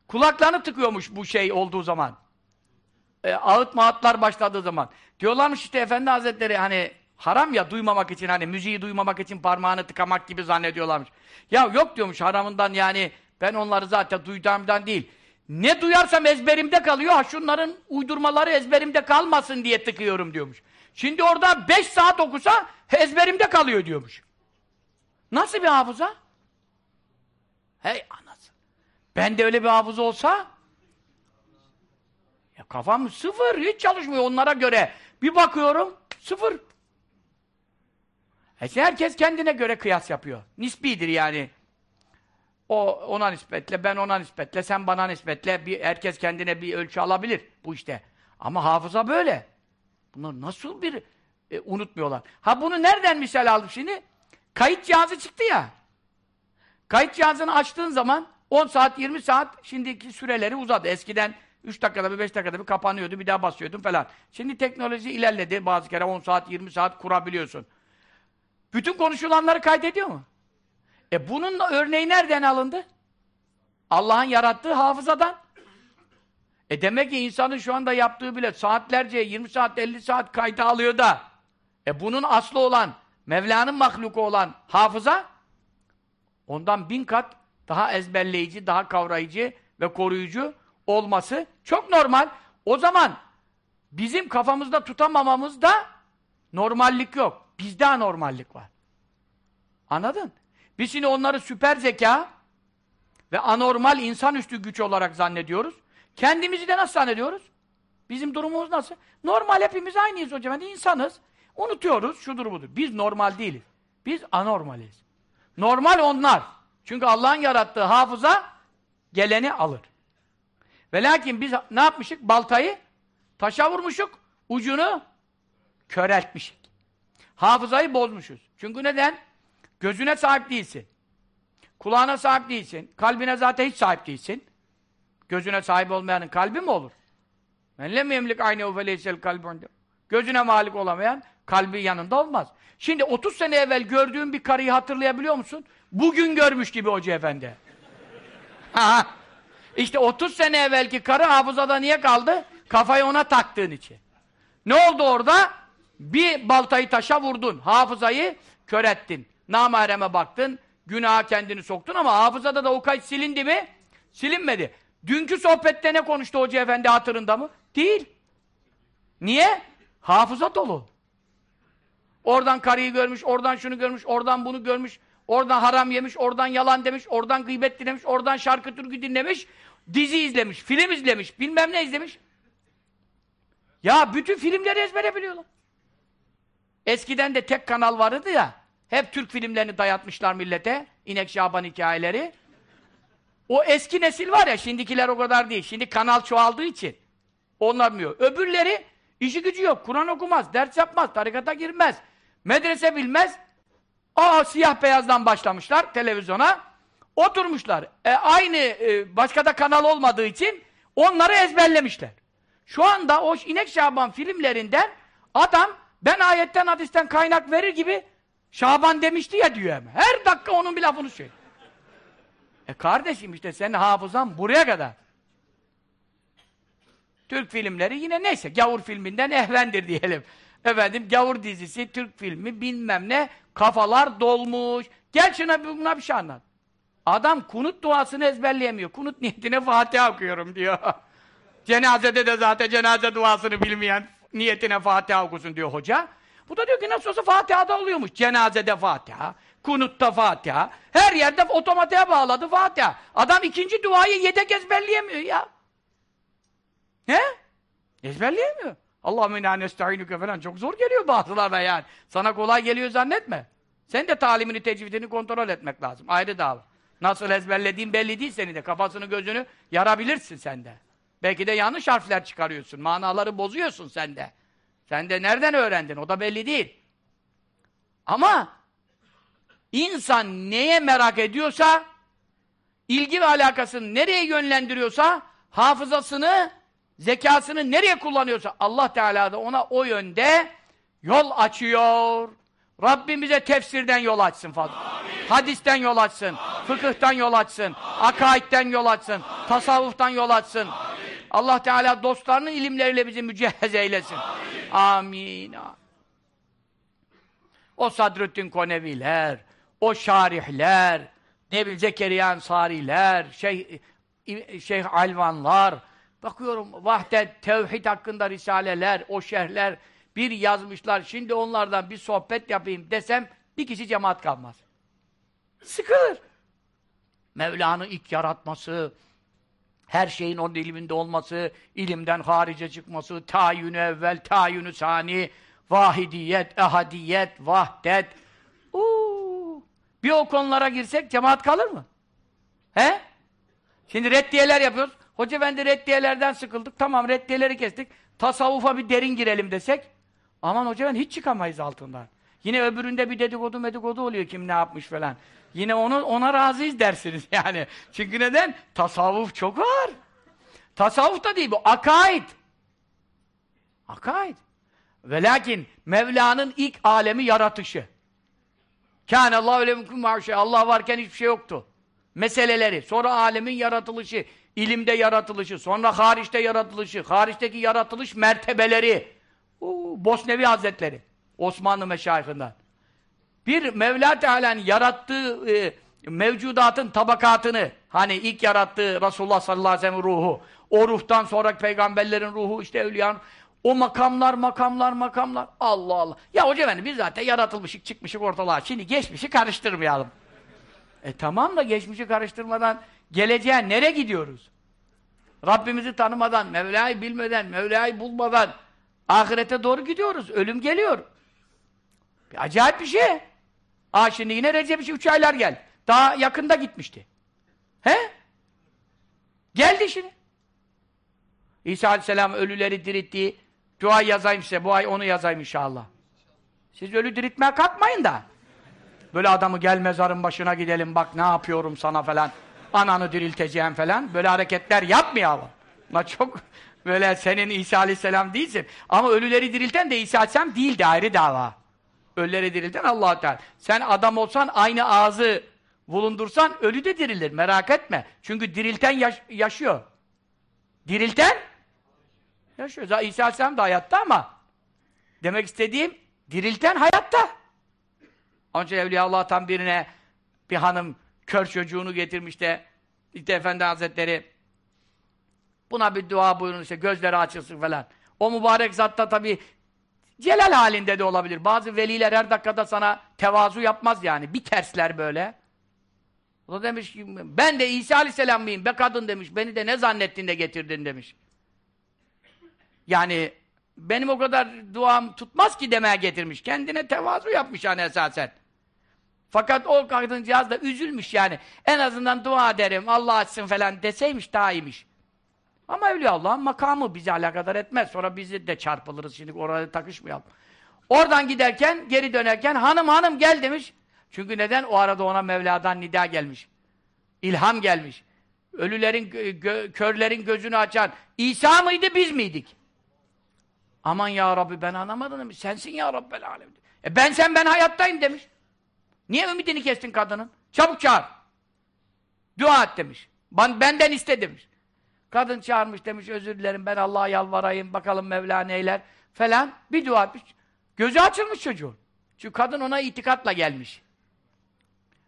Kulaklarını tıkıyormuş bu şey olduğu zaman. E, ağıt mağıtlar başladığı zaman. Diyorlarmış işte Efendi Hazretleri hani haram ya duymamak için hani müziği duymamak için parmağını tıkamak gibi zannediyorlarmış. Ya yok diyormuş haramından yani ben onları zaten duyduğumdan değil. Ne duyarsam ezberimde kalıyor. Ha şunların uydurmaları ezberimde kalmasın diye tıkıyorum diyormuş. Şimdi orada beş saat okusa ezberimde kalıyor diyormuş. Nasıl bir hafıza? Hey anası. Ben de öyle bir hafıza olsa kafam sıfır. Hiç çalışmıyor onlara göre. Bir bakıyorum sıfır. E herkes kendine göre kıyas yapıyor. Nisbidir yani. O ona nispetle, ben ona nispetle, sen bana nispetle, bir, herkes kendine bir ölçü alabilir bu işte. Ama hafıza böyle. Bunlar nasıl bir e, unutmuyorlar. Ha bunu nereden misal aldım şimdi? Kayıt cihazı çıktı ya. Kayıt cihazını açtığın zaman 10 saat, 20 saat şimdiki süreleri uzadı. Eskiden 3 dakikada bir, 5 dakikada bir kapanıyordu, bir daha basıyordun falan. Şimdi teknoloji ilerledi. Bazı kere 10 saat, 20 saat kurabiliyorsun. Bütün konuşulanları kaydediyor mu? E bunun örneği nereden alındı? Allah'ın yarattığı hafızadan. E demek ki insanın şu anda yaptığı bile saatlerce, 20 saat, 50 saat kayda alıyor da e bunun aslı olan, Mevla'nın mahluku olan hafıza ondan bin kat daha ezberleyici, daha kavrayıcı ve koruyucu olması çok normal. O zaman bizim kafamızda tutamamamızda normallik yok. Bizde anormallik var. Anladın? Biz şimdi onları süper zeka ve anormal insanüstü güç olarak zannediyoruz. Kendimizi de nasıl zannediyoruz? Bizim durumumuz nasıl? Normal hepimiz aynıyız hocam. Yani insanız. Unutuyoruz. Şudur budur. Biz normal değiliz. Biz anormaliz. Normal onlar. Çünkü Allah'ın yarattığı hafıza geleni alır. Ve lakin biz ne yapmışık? Baltayı taşa vurmuşuk. Ucunu köreltmişik. Hafızayı bozmuşuz. Çünkü neden? Gözüne sahip değilsin. Kulağına sahip değilsin. Kalbine zaten hiç sahip değilsin. Gözüne sahip olmayanın kalbi mi olur? Men lem yemlik aynehu feleysel kalbi Gözüne malik olamayan kalbi yanında olmaz. Şimdi 30 sene evvel gördüğün bir karıyı hatırlayabiliyor musun? Bugün görmüş gibi hoca efendi. İşte 30 sene evvelki karı hafızada niye kaldı? Kafayı ona taktığın için. Ne oldu orada? Bir baltayı taşa vurdun. Hafızayı kör ettin. Namareme baktın, günaha kendini soktun ama hafızada da o kayıt silindi mi? Silinmedi. Dünkü sohbette ne konuştu Hoca Efendi hatırında mı? Değil. Niye? Hafıza dolu. Oradan karıyı görmüş, oradan şunu görmüş, oradan bunu görmüş, oradan haram yemiş, oradan yalan demiş, oradan gıybet dinlemiş, oradan şarkı türkü dinlemiş, dizi izlemiş, film izlemiş, bilmem ne izlemiş. Ya bütün filmleri ezbere biliyorlar. Eskiden de tek kanal vardı ya, hep Türk filmlerini dayatmışlar millete. İnek Şaban hikayeleri. O eski nesil var ya, şimdikiler o kadar değil. Şimdi kanal çoğaldığı için. Onlar bilmiyor. Öbürleri işi gücü yok. Kur'an okumaz, ders yapmaz, tarikata girmez. Medrese bilmez. Aa siyah beyazdan başlamışlar televizyona. Oturmuşlar. E, aynı e, başka da kanal olmadığı için onları ezberlemişler. Şu anda o İnek Şaban filmlerinden adam ben ayetten hadisten kaynak verir gibi Şaban demişti ya diyor hemen. Her dakika onun bir lafını söylüyor. E kardeşim işte senin hafızan buraya kadar. Türk filmleri yine neyse gavur filminden ehvendir diyelim. Efendim gavur dizisi, Türk filmi bilmem ne Kafalar dolmuş. Gel şuna buna bir şey anlat. Adam kunut duasını ezberleyemiyor. Kunut niyetine Fatiha okuyorum diyor. Cenazede de zaten cenaze duasını bilmeyen niyetine Fatiha okusun diyor hoca. Bu da diyor ki nasıl olsa Fatiha'da oluyormuş. Cenazede Fatiha, kunutta Fatiha. Her yerde otomatiğe bağladı Fatiha. Adam ikinci duayı yedek ezberleyemiyor ya. He? Ezberleyemiyor. Allahümme inâ nesta'inüke falan çok zor geliyor bazılarına yani. Sana kolay geliyor zannetme. Sen de talimini, tecvidini kontrol etmek lazım. Ayrı dava. Nasıl ezberlediğin belli değil seni de. Kafasını gözünü yarabilirsin sen de. Belki de yanlış harfler çıkarıyorsun. Manaları bozuyorsun sen de. Sen de nereden öğrendin? O da belli değil. Ama insan neye merak ediyorsa ilgi ve alakasını nereye yönlendiriyorsa hafızasını, zekasını nereye kullanıyorsa Allah Teala da ona o yönde yol açıyor. Rabbim bize tefsirden yol açsın fazla. Hadisten yol açsın. Amin. Fıkıhtan yol açsın. Akaidden yol açsın. Tasavvuftan yol açsın. Allah Teala dostlarının ilimleriyle bizi mücehhez eylesin. Amin. Amin. O Sadrüddin Koneviler, o şarihler, ne bileyim Zekeriya Ansariler, Şeyh, Şeyh Alvanlar, bakıyorum vahdet, tevhid hakkında risaleler, o şerhler, bir yazmışlar. Şimdi onlardan bir sohbet yapayım desem bir kişi cemaat kalmaz. Sıkılır. Mevla'nın ilk yaratması, her şeyin onun ilminde olması, ilimden harice çıkması, tayyünü evvel, tayyünü sani, vahidiyet, ehadiyet, vahdet. Uuu. Bir o konulara girsek cemaat kalır mı? He? Şimdi reddiyeler yapıyoruz. Hoca ben de reddiyelerden sıkıldık. Tamam reddiyeleri kestik. Tasavvufa bir derin girelim desek. Aman hoca ben hiç çıkamayız altından. Yine öbüründe bir dedikodu medikodu oluyor kim ne yapmış falan. Yine onu ona razıyız dersiniz yani. Çünkü neden? Tasavvuf çok var. Tasavvuf da değil bu. Akaid. Akaid. Ve lakin Mevla'nın ilk alemi yaratışı. Kâne Allah öyle mümkün şey. Allah varken hiçbir şey yoktu. Meseleleri, sonra alemin yaratılışı, ilimde yaratılışı, sonra hariçte yaratılışı, hariçteki yaratılış mertebeleri. Uu, Bosnevi Hazretleri. Osmanlı meşayihinden. Bir Mevla Teala'nın yarattığı e, mevcudatın tabakatını, hani ilk yarattığı Resulullah sallallahu aleyhi ve sellem ruhu, o ruhtan sonra peygamberlerin ruhu, işte evliyanın, o makamlar, makamlar, makamlar. Allah Allah. Ya hoca efendi biz zaten yaratılmışık, çıkmışık ortalığa. Şimdi geçmişi karıştırmayalım. E tamam da geçmişi karıştırmadan geleceğe nereye gidiyoruz? Rabbimizi tanımadan, Mevla'yı bilmeden, Mevla'yı bulmadan ahirete doğru gidiyoruz. Ölüm geliyor. Bir acayip bir şey. Aa şimdi yine Recep üç aylar gel. Daha yakında gitmişti. He? Geldi şimdi. İsa Aleyhisselam ölüleri dirilttiği dua yazayım size. Bu ay onu yazayım inşallah. Siz ölü diriltmeye kalkmayın da. Böyle adamı gel mezarın başına gidelim bak ne yapıyorum sana falan. Ananı dirilteceğim falan. Böyle hareketler yapmayalım. Ama çok böyle senin İsa Aleyhisselam değilsin. Ama ölüleri dirilten de İsa Aleyhisselam değildi ayrı dava. Ölüleri dirilten allah Teala. Sen adam olsan aynı ağzı bulundursan ölü de dirilir. Merak etme. Çünkü dirilten yaş yaşıyor. Dirilten yaşıyor. Zaten İsa Aleyhisselam da hayatta ama demek istediğim dirilten hayatta. Onun için Evliya Allah'tan birine bir hanım kör çocuğunu getirmiş de işte Efendi Hazretleri buna bir dua buyurun işte gözleri açılsın falan. O mübarek zatta tabi Celal halinde de olabilir. Bazı veliler her dakikada sana tevazu yapmaz yani. Bir tersler böyle. O da demiş ki, ben de İsa Aleyhisselam mıyım be kadın demiş. Beni de ne zannettin de getirdin demiş. Yani benim o kadar duam tutmaz ki demeye getirmiş. Kendine tevazu yapmış hani esasen. Fakat o kadıncağız da üzülmüş yani. En azından dua ederim, Allah açsın falan deseymiş daha iyiymiş. Ama Evliya Allah'ın makamı bizi alakadar etmez. Sonra bizi de çarpılırız şimdi orada takışmayalım. Oradan giderken, geri dönerken hanım hanım gel demiş. Çünkü neden? O arada ona Mevla'dan nida gelmiş. İlham gelmiş. Ölülerin, gö körlerin gözünü açan İsa mıydı biz miydik? Aman ya Rabbi ben anlamadım. Sensin ya alem. E ben sen ben hayattayım demiş. Niye ümidini kestin kadının? Çabuk çağır. Dua et demiş. Ben, benden iste demiş. Kadın çağırmış demiş özür dilerim ben Allah'a yalvarayım bakalım Mevla neyler falan. Bir dua etmiş. Gözü açılmış çocuğun. Çünkü kadın ona itikatla gelmiş.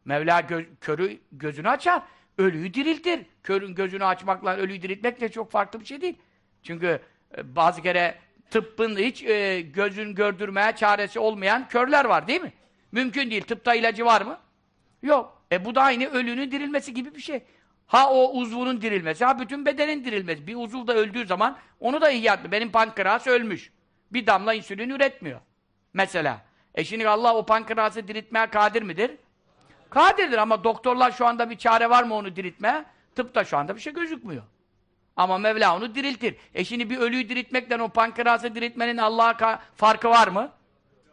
Mevla gö körü gözünü açar, ölüyü diriltir. Körün gözünü açmakla ölüyü diriltmek de çok farklı bir şey değil. Çünkü e, bazı kere tıbbın hiç e, gözün gördürmeye çaresi olmayan körler var değil mi? Mümkün değil. Tıpta ilacı var mı? Yok. E bu da aynı ölünün dirilmesi gibi bir şey. Ha o uzvunun dirilmesi, ha bütün bedenin dirilmesi. Bir uzuv da öldüğü zaman onu da ihya etmiyor. Benim pankreas ölmüş. Bir damla insülin üretmiyor. Mesela. E şimdi Allah o pankreası diriltmeye kadir midir? Kadirdir ama doktorlar şu anda bir çare var mı onu diriltmeye? Tıpta şu anda bir şey gözükmüyor. Ama Mevla onu diriltir. E şimdi bir ölüyü diriltmekten o pankreası diriltmenin Allah'a farkı var mı?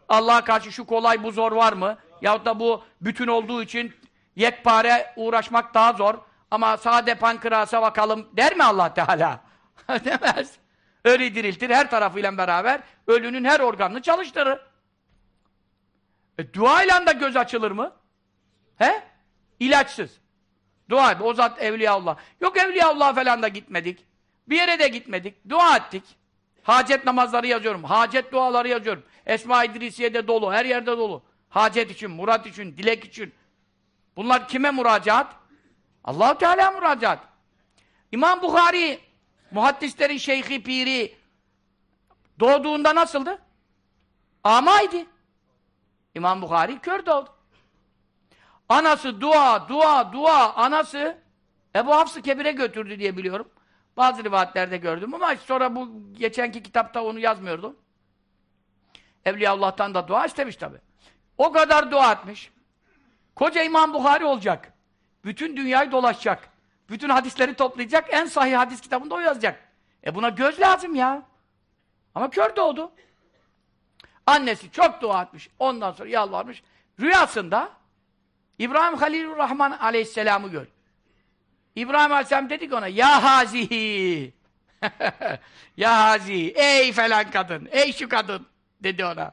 Allah'a karşı şu kolay bu zor var mı? Yahut da bu bütün olduğu için yekpare uğraşmak daha zor. Ama sade pankreasa bakalım der mi Allah Teala? Demez. Ölü diriltir her tarafıyla beraber ölünün her organını çalıştırır. E, dua ile de göz açılır mı? He? İlaçsız. Dua o zat Evliyaullah. Yok Evliyaullah falan da gitmedik. Bir yere de gitmedik. Dua ettik. Hacet namazları yazıyorum. Hacet duaları yazıyorum. Esma İdrisiye'de dolu. Her yerde dolu. Hacet için, murat için, dilek için. Bunlar kime müracaat? Allahu Teala müracaat. İmam Bukhari muhaddislerin şeyhi piri doğduğunda nasıldı? Amaydı. İmam Bukhari kör doğdu. Anası dua, dua, dua. Anası Ebu Hafs-ı Kebir'e götürdü diye biliyorum. Bazı rivayetlerde gördüm ama sonra bu geçenki kitapta onu yazmıyordu. Evliyaullah'tan da dua istemiş tabi. O kadar dua etmiş. Koca İmam Bukhari olacak. Bütün dünyayı dolaşacak. Bütün hadisleri toplayacak. En sahih hadis kitabında o yazacak. E buna göz lazım ya. Ama kör doğdu. Annesi çok dua etmiş. Ondan sonra yalvarmış. Rüyasında İbrahim Halilur Rahman aleyhisselamı gör. İbrahim aleyhisselam dedi ki ona Ya hazihi Ya hazihi Ey falan kadın Ey şu kadın dedi ona.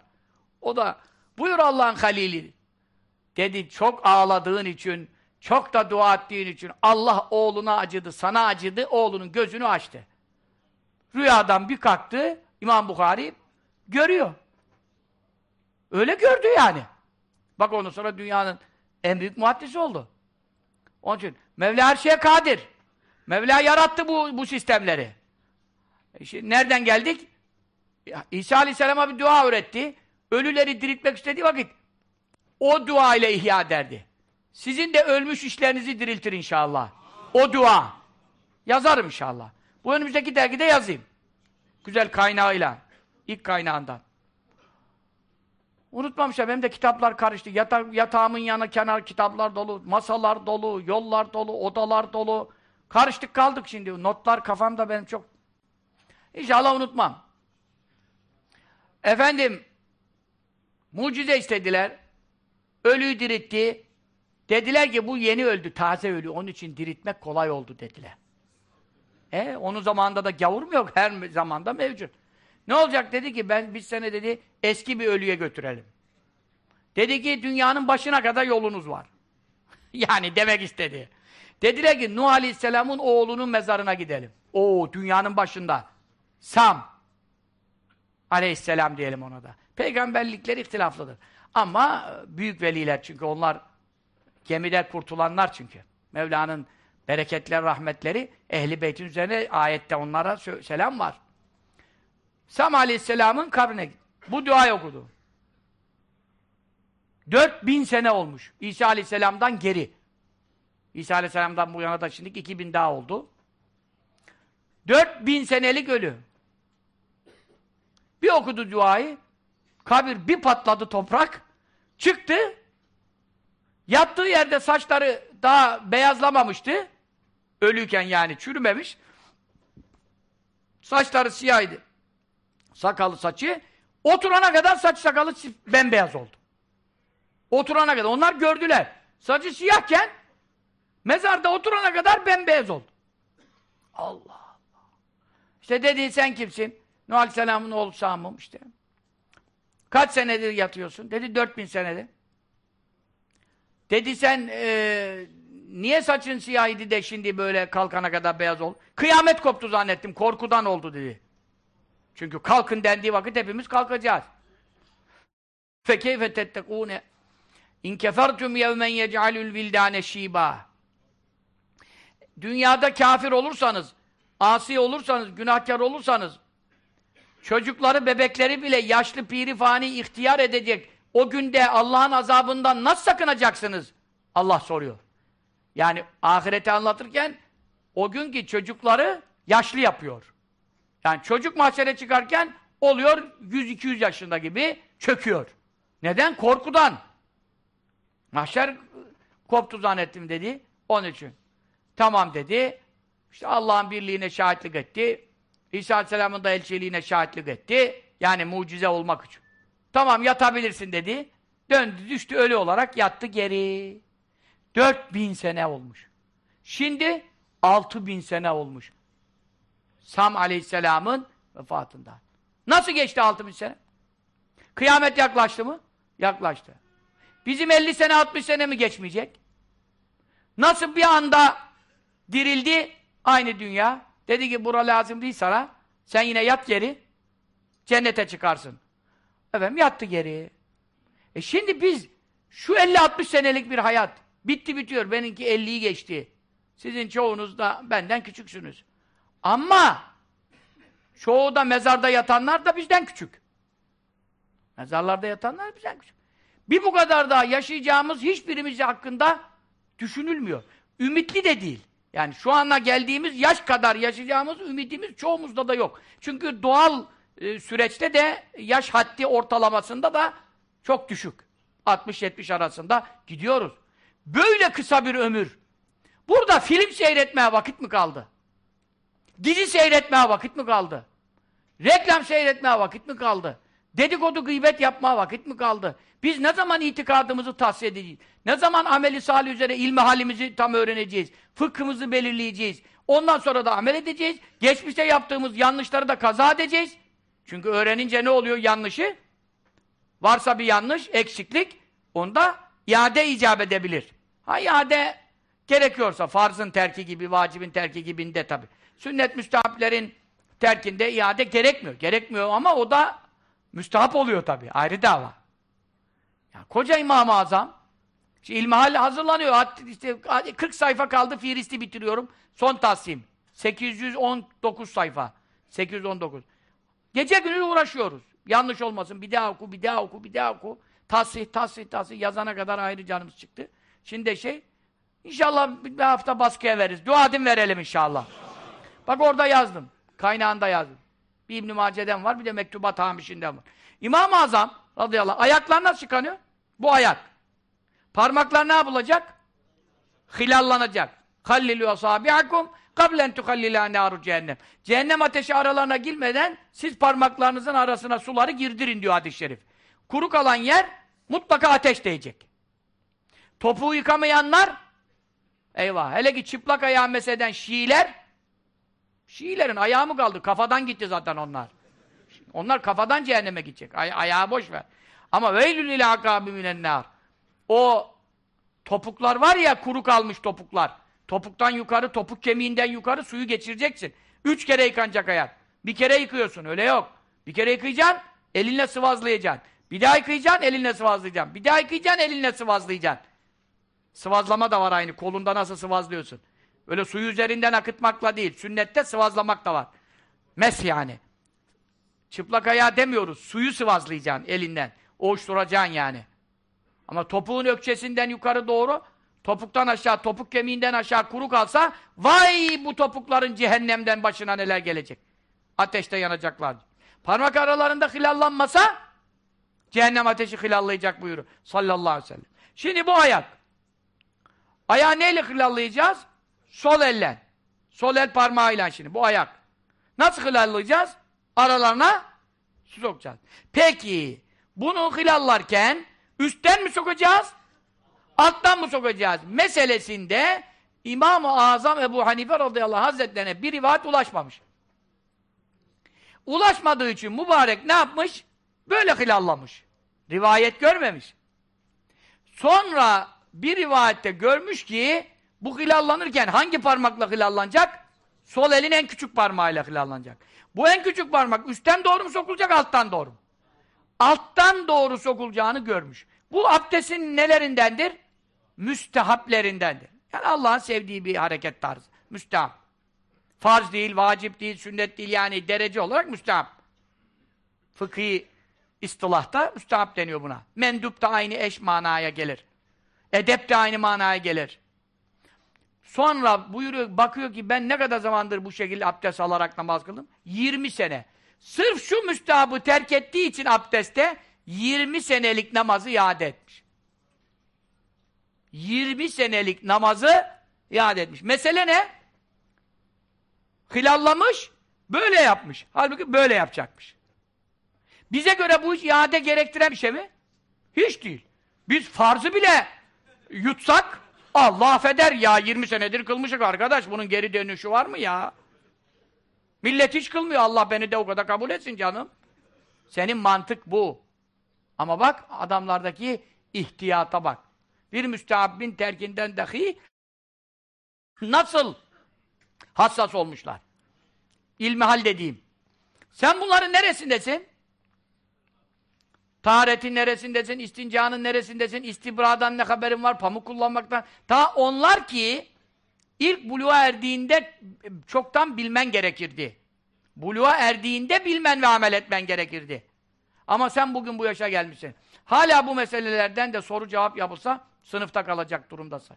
O da buyur Allah'ın halili dedi çok ağladığın için çok da dua ettiğin için Allah oğluna acıdı, sana acıdı, oğlunun gözünü açtı. Rüyadan bir kalktı, İmam Bukhari görüyor. Öyle gördü yani. Bak ondan sonra dünyanın en büyük muhaddisi oldu. Onun için Mevla her şeye kadir. Mevla yarattı bu, bu sistemleri. E şimdi nereden geldik? İsa Aleyhisselam'a bir dua öğretti. Ölüleri diriltmek istediği vakit o dua ile ihya derdi. Sizin de ölmüş işlerinizi diriltir inşallah. O dua. Yazarım inşallah. Bu önümüzdeki dergide yazayım. Güzel kaynağıyla. İlk kaynağından. Unutmamışlar. Benim de kitaplar karıştı. Yata yatağımın yanı kenar kitaplar dolu. Masalar dolu. Yollar dolu. Odalar dolu. Karıştık kaldık şimdi. Notlar kafamda benim çok. İnşallah unutmam. Efendim mucize istediler. Ölüyü diritti. Dediler ki bu yeni öldü, taze ölü. Onun için diriltmek kolay oldu dediler. E onun zamanında da gavur mu yok? Her zamanda mevcut. Ne olacak dedi ki ben bir sene dedi eski bir ölüye götürelim. Dedi ki dünyanın başına kadar yolunuz var. yani demek istedi. Dediler ki Nuh Aleyhisselam'ın oğlunun mezarına gidelim. O dünyanın başında. Sam. Aleyhisselam diyelim ona da. Peygamberlikleri ihtilaflıdır. Ama büyük veliler çünkü onlar gemide kurtulanlar çünkü. Mevla'nın bereketler, rahmetleri ehli beytin üzerine ayette onlara selam var. Sam Aleyhisselam'ın kabrine bu duayı okudu. 4000 sene olmuş. İsa Aleyhisselam'dan geri. İsa Aleyhisselam'dan bu yana da şimdi 2000 daha oldu. 4000 senelik ölü. Bir okudu duayı. Kabir bir patladı toprak. Çıktı. Yattığı yerde saçları daha beyazlamamıştı. Ölüyken yani çürümemiş. Saçları siyahıydı. Sakalı saçı. Oturana kadar saç sakalı bembeyaz oldu. Oturana kadar. Onlar gördüler. Saçı siyahken mezarda oturana kadar bembeyaz oldu. Allah Allah. İşte dedi sen kimsin? Nuh Aleyhisselam'ın oğlu Sam'ım işte. Kaç senedir yatıyorsun? Dedi 4000 senedir. Dedi sen e, niye saçın siyahıydı de şimdi böyle kalkana kadar beyaz oldu? Kıyamet koptu zannettim. Korkudan oldu dedi. Çünkü kalkın dendiği vakit hepimiz kalkacağız. Fekeyfe tettekûne in kefertum yevmen yec'alül vildâne şîbâ Dünyada kafir olursanız, asi olursanız, günahkar olursanız, çocukları, bebekleri bile yaşlı piri fani ihtiyar edecek o günde Allah'ın azabından nasıl sakınacaksınız? Allah soruyor. Yani ahireti anlatırken o günkü çocukları yaşlı yapıyor. Yani çocuk mahşere çıkarken oluyor 100-200 yaşında gibi çöküyor. Neden? Korkudan. Mahşer koptu zannettim dedi. Onun için. Tamam dedi. İşte Allah'ın birliğine şahitlik etti. İsa Aleyhisselam'ın da elçiliğine şahitlik etti. Yani mucize olmak için. Tamam yatabilirsin dedi. Döndü düştü ölü olarak yattı geri. 4000 sene olmuş. Şimdi 6000 sene olmuş. Sam Aleyhisselam'ın vefatından. Nasıl geçti 6000 sene? Kıyamet yaklaştı mı? Yaklaştı. Bizim 50 sene 60 sene mi geçmeyecek? Nasıl bir anda dirildi aynı dünya? Dedi ki bura lazım değil sana. Sen yine yat geri. Cennete çıkarsın. Efendim yattı geri. E şimdi biz şu 50-60 senelik bir hayat bitti bitiyor. Benimki 50'yi geçti. Sizin çoğunuz da benden küçüksünüz. Ama çoğu da mezarda yatanlar da bizden küçük. Mezarlarda yatanlar bizden küçük. Bir bu kadar daha yaşayacağımız hiçbirimiz hakkında düşünülmüyor. Ümitli de değil. Yani şu ana geldiğimiz yaş kadar yaşayacağımız ümidimiz çoğumuzda da yok. Çünkü doğal e, süreçte de yaş haddi ortalamasında da çok düşük. 60-70 arasında gidiyoruz. Böyle kısa bir ömür. Burada film seyretmeye vakit mi kaldı? Dizi seyretmeye vakit mi kaldı? Reklam seyretmeye vakit mi kaldı? Dedikodu gıybet yapmaya vakit mi kaldı? Biz ne zaman itikadımızı tahsis edeceğiz? Ne zaman ameli salih üzere ilmi halimizi tam öğreneceğiz? Fıkhımızı belirleyeceğiz. Ondan sonra da amel edeceğiz. Geçmişte yaptığımız yanlışları da kaza edeceğiz. Çünkü öğrenince ne oluyor yanlışı? Varsa bir yanlış, eksiklik, onda iade icap edebilir. Ha iade gerekiyorsa, farzın terki gibi, vacibin terki gibinde tabi. Sünnet müstahaplerin terkinde iade gerekmiyor. Gerekmiyor ama o da müstahap oluyor tabi. Ayrı dava. Ya, koca İmam-ı Azam işte ilmihal hazırlanıyor. İşte 40 sayfa kaldı. Fihristi bitiriyorum. Son tahsim. 819 sayfa. 819. Gece günü uğraşıyoruz. Yanlış olmasın. Bir daha oku, bir daha oku, bir daha oku. Tasih, tasih, tasih. Yazana kadar ayrı canımız çıktı. Şimdi şey, inşallah bir hafta baskıya veririz. Dua edin verelim inşallah. Bak orada yazdım. Kaynağında yazdım. Bir İbn-i Mace'den var, bir de Mektubat Hamiş'inden var. İmam-ı Azam radıyallahu anh, ayaklar nasıl çıkanıyor? Bu ayak. Parmaklar ne yapılacak? Hilallanacak. Hallilü asabi'akum kablen tuhallilâ nâru cehennem. Cehennem ateşi aralarına girmeden siz parmaklarınızın arasına suları girdirin diyor hadis-i şerif. Kuru kalan yer mutlaka ateş değecek. Topuğu yıkamayanlar eyvah. Hele ki çıplak ayağı meseden Şiiler Şiilerin ayağı mı kaldı? Kafadan gitti zaten onlar. Onlar kafadan cehenneme gidecek. Ay ayağı boş ver. Ama veylül ile akabi minennâr. O topuklar var ya kuru kalmış topuklar. Topuktan yukarı, topuk kemiğinden yukarı suyu geçireceksin. Üç kere yıkanacak ayak. Bir kere yıkıyorsun, öyle yok. Bir kere yıkayacaksın, elinle sıvazlayacaksın. Bir daha yıkayacaksın, elinle sıvazlayacaksın. Bir daha yıkayacaksın, elinle sıvazlayacaksın. Sıvazlama da var aynı. Kolunda nasıl sıvazlıyorsun. Öyle suyu üzerinden akıtmakla değil. Sünnette sıvazlamak da var. Mes yani. Çıplak ayağı demiyoruz. Suyu sıvazlayacaksın elinden. Oğuşturacaksın yani. Ama topuğun ökçesinden yukarı doğru topuktan aşağı, topuk kemiğinden aşağı kuru kalsa vay bu topukların cehennemden başına neler gelecek. Ateşte yanacaklar. Parmak aralarında hilallanmasa cehennem ateşi hilallayacak buyuruyor. Sallallahu aleyhi ve sellem. Şimdi bu ayak. Ayağı neyle hilallayacağız? Sol elle. Sol el parmağıyla şimdi bu ayak. Nasıl hilallayacağız? Aralarına su sokacağız. Peki bunu hilallarken üstten mi sokacağız? Alttan mı sokacağız? Meselesinde İmam-ı Azam Ebu Hanife radıyallahu hazretlerine bir rivayet ulaşmamış. Ulaşmadığı için mübarek ne yapmış? Böyle hilallamış. Rivayet görmemiş. Sonra bir rivayette görmüş ki bu hilallanırken hangi parmakla hilallanacak? Sol elin en küçük parmağıyla hilallanacak. Bu en küçük parmak üstten doğru mu sokulacak, alttan doğru mu? alttan doğru sokulacağını görmüş. Bu abdestin nelerindendir? Müstehaplerindendir. Yani Allah'ın sevdiği bir hareket tarzı. Müstehap. Farz değil, vacip değil, sünnet değil yani derece olarak müstehap. Fıkhi istilahta müstehap deniyor buna. Mendup da aynı eş manaya gelir. Edep de aynı manaya gelir. Sonra buyuruyor, bakıyor ki ben ne kadar zamandır bu şekilde abdest alarak namaz kıldım? 20 sene. Sırf şu müstahabı terk ettiği için abdeste 20 senelik namazı iade etmiş. 20 senelik namazı iade etmiş. Mesele ne? Hilallamış, böyle yapmış. Halbuki böyle yapacakmış. Bize göre bu iş iade gerektiren bir şey mi? Hiç değil. Biz farzı bile yutsak Allah affeder ya 20 senedir kılmışık arkadaş bunun geri dönüşü var mı ya? Millet hiç kılmıyor Allah beni de o kadar kabul etsin canım. Senin mantık bu. Ama bak adamlardaki ihtiyata bak. Bir müstehabbin terkinden dahi nasıl hassas olmuşlar. İlmihal dediğim. Sen bunların neresindesin? Taharetin neresindesin, istincanın neresindesin, istibradan ne haberin var, pamuk kullanmaktan. Ta onlar ki ilk buluğa erdiğinde çoktan bilmen gerekirdi. Buluğa erdiğinde bilmen ve amel etmen gerekirdi. Ama sen bugün bu yaşa gelmişsin. Hala bu meselelerden de soru cevap yapılsa sınıfta kalacak durumdasın.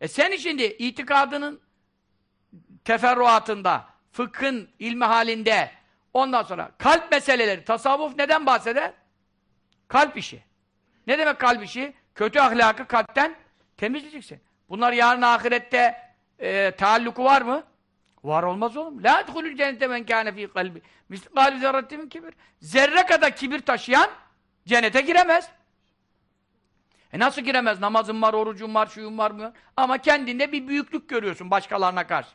E sen şimdi itikadının teferruatında, fıkhın ilmi halinde, ondan sonra kalp meseleleri, tasavvuf neden bahseder? Kalp işi. Ne demek kalp işi? Kötü ahlakı kalpten temizleyeceksin. Bunlar yarın ahirette e, taalluku var mı? Var olmaz oğlum. La edhulül cennete men kâne fî kalbi. Misqâli zerrettin kibir. Zerre kadar kibir taşıyan cennete giremez. E nasıl giremez? Namazın var, orucun var, şuyun var mı? Ama kendinde bir büyüklük görüyorsun başkalarına karşı.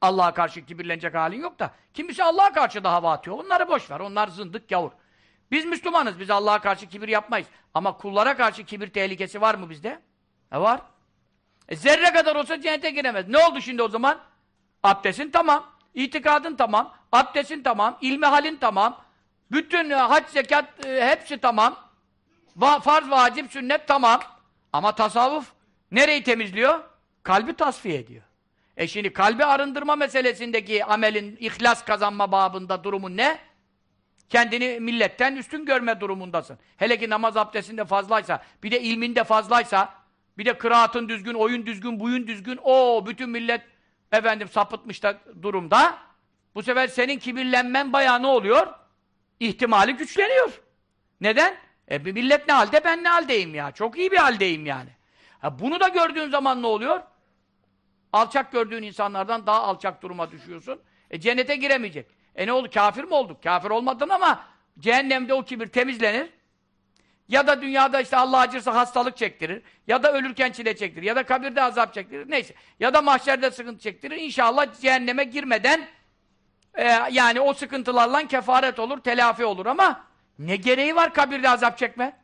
Allah'a karşı kibirlenecek halin yok da. Kimisi Allah'a karşı da hava atıyor. Onları boş ver. Onlar zındık gavur. Biz Müslümanız. Biz Allah'a karşı kibir yapmayız. Ama kullara karşı kibir tehlikesi var mı bizde? E var. E zerre kadar olsa cennete giremez. Ne oldu şimdi o zaman? Abdestin tamam. itikadın tamam. Abdestin tamam. ilmi halin tamam. Bütün e, hac, zekat e, hepsi tamam. Va farz, vacip, sünnet tamam. Ama tasavvuf nereyi temizliyor? Kalbi tasfiye ediyor. E şimdi kalbi arındırma meselesindeki amelin ihlas kazanma babında durumun ne? Kendini milletten üstün görme durumundasın. Hele ki namaz abdestinde fazlaysa, bir de ilminde fazlaysa, bir de kıraatın düzgün, oyun düzgün, buyun düzgün, o bütün millet efendim sapıtmış da durumda. Bu sefer senin kibirlenmen bayağı ne oluyor? İhtimali güçleniyor. Neden? E bir millet ne halde ben ne haldeyim ya. Çok iyi bir haldeyim yani. Ha, bunu da gördüğün zaman ne oluyor? Alçak gördüğün insanlardan daha alçak duruma düşüyorsun. E cennete giremeyecek. E ne oldu? Kafir mi olduk? Kafir olmadın ama cehennemde o kibir temizlenir. Ya da dünyada işte Allah acırsa hastalık çektirir. Ya da ölürken çile çektirir. Ya da kabirde azap çektirir. Neyse. Ya da mahşerde sıkıntı çektirir. İnşallah cehenneme girmeden e, yani o sıkıntılarla kefaret olur, telafi olur ama ne gereği var kabirde azap çekme?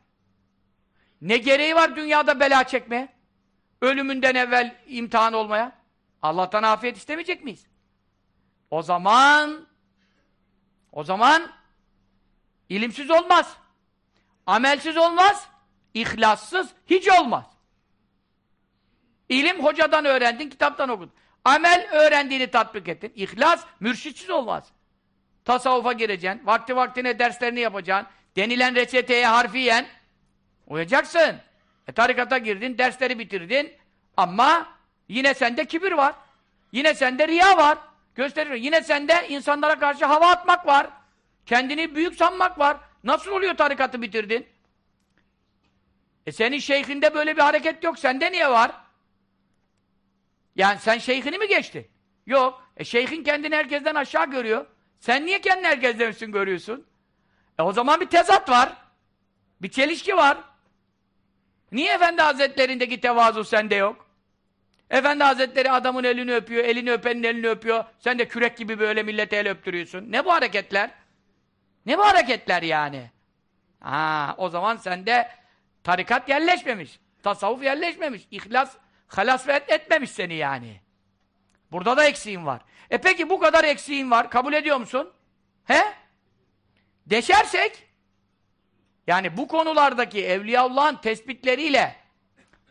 Ne gereği var dünyada bela çekme? Ölümünden evvel imtihan olmaya? Allah'tan afiyet istemeyecek miyiz? O zaman o zaman ilimsiz olmaz. Amelsiz olmaz. İhlassız hiç olmaz. İlim hocadan öğrendin, kitaptan okudun. Amel öğrendiğini tatbik ettin. İhlas mürşitsiz olmaz. Tasavvufa gireceksin, vakti vaktine derslerini yapacaksın. Denilen reçeteye harfiyen uyacaksın. E tarikata girdin, dersleri bitirdin ama yine sende kibir var. Yine sende riya var. Gösteriyor. Yine sende insanlara karşı hava atmak var. Kendini büyük sanmak var. Nasıl oluyor tarikatı bitirdin? E senin şeyhinde böyle bir hareket yok. Sende niye var? Yani sen şeyhini mi geçtin? Yok. E şeyhin kendini herkesten aşağı görüyor. Sen niye kendini herkesten üstün görüyorsun? E o zaman bir tezat var. Bir çelişki var. Niye Efendi Hazretlerindeki tevazu sende yok? Efendi Hazretleri adamın elini öpüyor, elini öpenin elini öpüyor. Sen de kürek gibi böyle millete el öptürüyorsun. Ne bu hareketler? Ne bu hareketler yani? Ha, o zaman sende tarikat yerleşmemiş. Tasavvuf yerleşmemiş. İhlas, halas etmemiş seni yani. Burada da eksiğin var. E peki bu kadar eksiğin var. Kabul ediyor musun? He? Deşersek Yani bu konulardaki Evliyaullah'ın tespitleriyle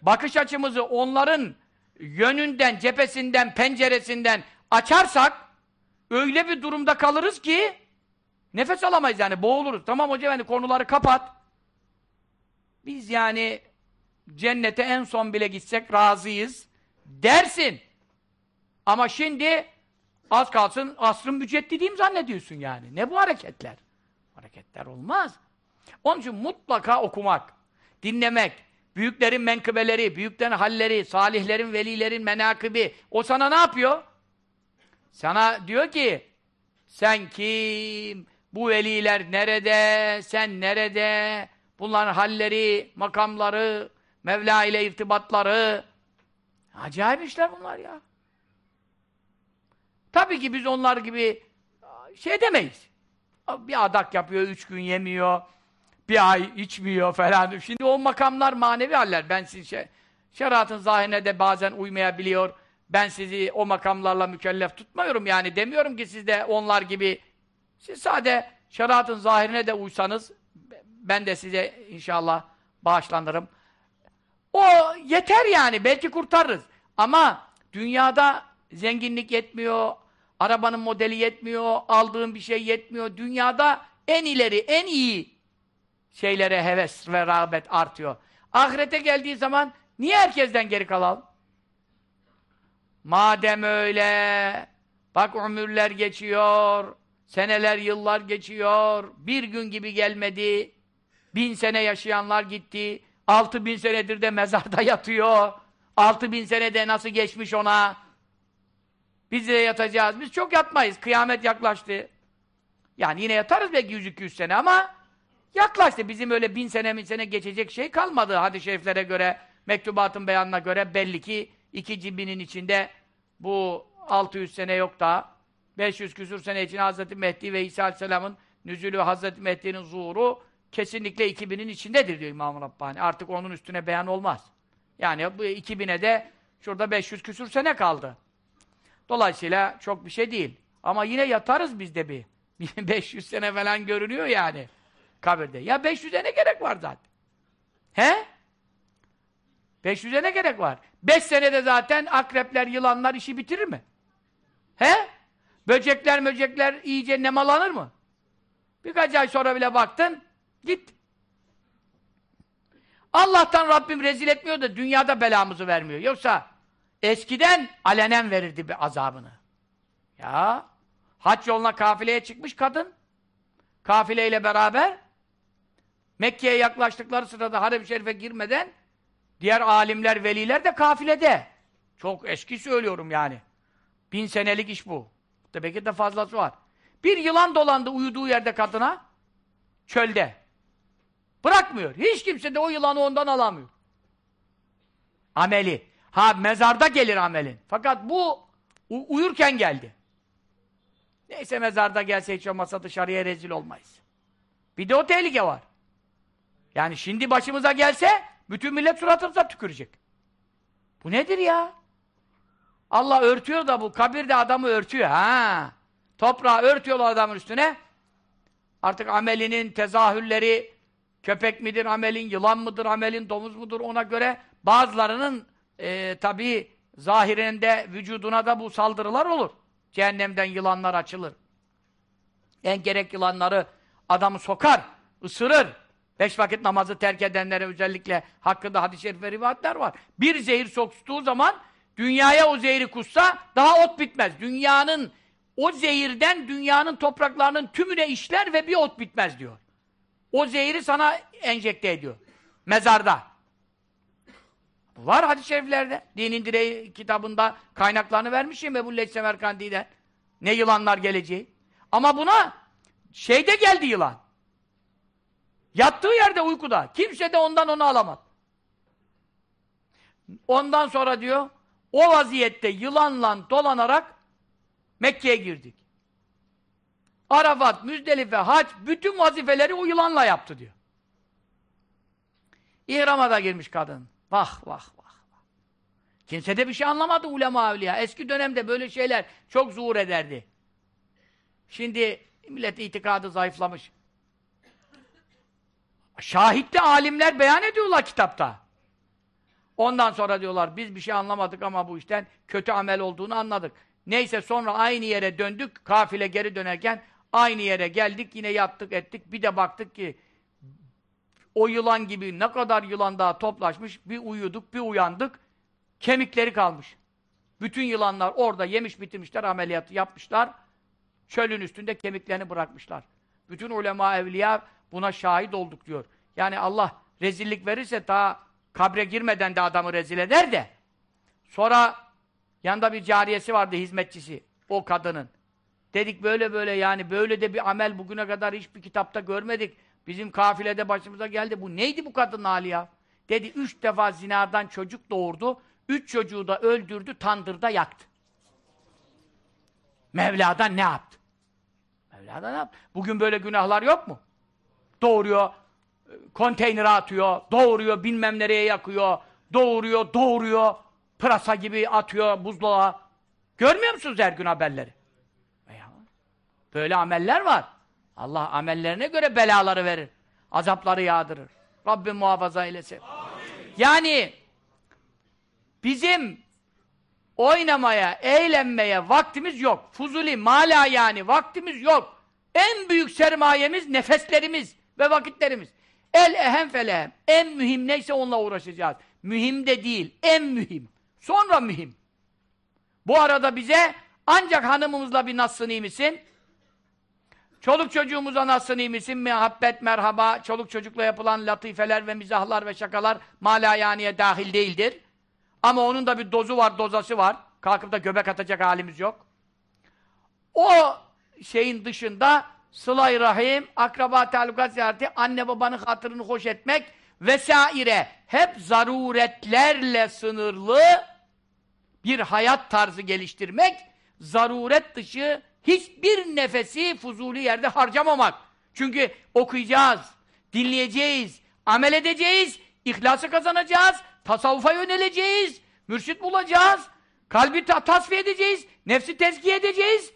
bakış açımızı onların yönünden, cephesinden, penceresinden açarsak öyle bir durumda kalırız ki nefes alamayız yani boğuluruz. Tamam hocam yani konuları kapat. Biz yani cennete en son bile gitsek razıyız dersin. Ama şimdi az kalsın asrın müceddidiyim zannediyorsun yani. Ne bu hareketler? Hareketler olmaz. Onun için mutlaka okumak, dinlemek, büyüklerin menkıbeleri, büyüklerin halleri, salihlerin, velilerin menakıbi. O sana ne yapıyor? Sana diyor ki, sen kim? Bu veliler nerede? Sen nerede? Bunların halleri, makamları, Mevla ile irtibatları. Acayip işler bunlar ya. Tabii ki biz onlar gibi şey demeyiz. Bir adak yapıyor, üç gün yemiyor, bir ay içmiyor falan. Şimdi o makamlar manevi haller. Ben sizi şey, şeriatın zahirine de bazen uymayabiliyor. Ben sizi o makamlarla mükellef tutmuyorum yani. Demiyorum ki siz de onlar gibi siz sade şeriatın zahirine de uysanız ben de size inşallah bağışlanırım. O yeter yani. Belki kurtarırız. Ama dünyada zenginlik yetmiyor, arabanın modeli yetmiyor, aldığın bir şey yetmiyor. Dünyada en ileri, en iyi şeylere heves ve rağbet artıyor. Ahirete geldiği zaman niye herkesten geri kalalım? Madem öyle, bak ömürler geçiyor, seneler, yıllar geçiyor, bir gün gibi gelmedi, bin sene yaşayanlar gitti, altı bin senedir de mezarda yatıyor, altı bin senede nasıl geçmiş ona, biz de yatacağız, biz çok yatmayız, kıyamet yaklaştı. Yani yine yatarız belki 100-200 sene ama yaklaştı. Bizim öyle bin sene bin sene geçecek şey kalmadı. Hadis-i şeriflere göre, mektubatın beyanına göre belli ki iki cibinin içinde bu 600 sene yok da 500 küsur sene için Hazreti Mehdi ve İsa Aleyhisselam'ın nüzülü Hazreti Mehdi'nin zuhuru kesinlikle 2000'in içindedir diyor İmam-ı Rabbani. Artık onun üstüne beyan olmaz. Yani bu 2000'e de şurada 500 küsur sene kaldı. Dolayısıyla çok bir şey değil. Ama yine yatarız biz de bir. 500 sene falan görünüyor yani kabirde. Ya 500'e ne gerek var zaten? He? 500'e ne gerek var? 5 senede zaten akrepler, yılanlar işi bitirir mi? He? Böcekler, möcekler iyice nemalanır mı? Birkaç ay sonra bile baktın, git. Allah'tan Rabbim rezil etmiyor da dünyada belamızı vermiyor. Yoksa eskiden alenen verirdi bir azabını. Ya hac yoluna kafileye çıkmış kadın. Kafileyle beraber Mekke'ye yaklaştıkları sırada Harem-i Şerif'e girmeden diğer alimler, veliler de kafilede. Çok eski söylüyorum yani. Bin senelik iş bu. Demek ki de fazlası var. Bir yılan dolandı uyuduğu yerde kadına. Çölde. Bırakmıyor. Hiç kimse de o yılanı ondan alamıyor. Ameli. Ha mezarda gelir amelin. Fakat bu uyurken geldi. Neyse mezarda gelse hiç olmazsa dışarıya rezil olmayız. Bir de o tehlike var. Yani şimdi başımıza gelse bütün millet suratımıza tükürecek. Bu nedir ya? Allah örtüyor da bu kabirde adamı örtüyor. Ha. Toprağı örtüyorlar adamın üstüne. Artık amelinin tezahürleri köpek midir amelin, yılan mıdır amelin, domuz mudur ona göre bazılarının e, tabi zahirinde, vücuduna da bu saldırılar olur. Cehennemden yılanlar açılır. En gerek yılanları adamı sokar, ısırır. Beş vakit namazı terk edenlere özellikle hakkında hadis-i şerif ve rivayetler var. Bir zehir soktuğu zaman dünyaya o zehri kussa daha ot bitmez. Dünyanın o zehirden dünyanın topraklarının tümüne işler ve bir ot bitmez diyor. O zehri sana enjekte ediyor. Mezarda. Var hadis-i şeriflerde. Dinin direği kitabında kaynaklarını vermişim Ebu Leys Semerkandi'den. Ne yılanlar geleceği. Ama buna şeyde geldi yılan. Yattığı yerde uykuda. Kimse de ondan onu alamaz. Ondan sonra diyor, o vaziyette yılanla dolanarak Mekke'ye girdik. Arafat, Müzdelife, hac, bütün vazifeleri o yılanla yaptı diyor. İhrama da girmiş kadın. Vah vah vah. Kimse de bir şey anlamadı ulema evliya. Eski dönemde böyle şeyler çok zuhur ederdi. Şimdi millet itikadı zayıflamış. Şahitli alimler beyan ediyorlar kitapta. Ondan sonra diyorlar biz bir şey anlamadık ama bu işten kötü amel olduğunu anladık. Neyse sonra aynı yere döndük. Kafile geri dönerken aynı yere geldik. Yine yattık ettik. Bir de baktık ki o yılan gibi ne kadar yılan daha toplaşmış. Bir uyuduk bir uyandık. Kemikleri kalmış. Bütün yılanlar orada yemiş bitirmişler ameliyatı yapmışlar. Çölün üstünde kemiklerini bırakmışlar. Bütün ulema evliya buna şahit olduk diyor. Yani Allah rezillik verirse ta kabre girmeden de adamı rezil eder de sonra yanında bir cariyesi vardı hizmetçisi o kadının. Dedik böyle böyle yani böyle de bir amel bugüne kadar hiçbir kitapta görmedik. Bizim kafilede başımıza geldi. Bu neydi bu kadının hali ya? Dedi üç defa zinadan çocuk doğurdu. Üç çocuğu da öldürdü, tandırda yaktı. Mevla'dan ne yaptı? Mevla'dan ne yaptı? Bugün böyle günahlar yok mu? Doğuruyor, konteynere atıyor, doğuruyor, bilmem nereye yakıyor, doğuruyor, doğuruyor, pırasa gibi atıyor buzluğa. Görmüyor musunuz her gün haberleri? Böyle ameller var. Allah amellerine göre belaları verir. Azapları yağdırır. Rabbim muhafaza eylesin. Yani bizim oynamaya, eğlenmeye vaktimiz yok. Fuzuli, mala yani vaktimiz yok. En büyük sermayemiz nefeslerimiz ve vakitlerimiz. El ehem felehem. En mühim neyse onunla uğraşacağız. Mühim de değil, en mühim. Sonra mühim. Bu arada bize ancak hanımımızla bir nasılsın iyi misin? Çoluk çocuğumuza nasılsın iyi misin? Muhabbet, merhaba, çoluk çocukla yapılan latifeler ve mizahlar ve şakalar malayaniye dahil değildir. Ama onun da bir dozu var, dozası var. Kalkıp da göbek atacak halimiz yok. O şeyin dışında sıla rahim, akraba talukat ziyareti, anne babanın hatırını hoş etmek vesaire hep zaruretlerle sınırlı bir hayat tarzı geliştirmek, zaruret dışı hiçbir nefesi fuzuli yerde harcamamak. Çünkü okuyacağız, dinleyeceğiz, amel edeceğiz, ihlası kazanacağız, tasavvufa yöneleceğiz, mürşit bulacağız, kalbi ta tasfiye edeceğiz, nefsi tezkiye edeceğiz.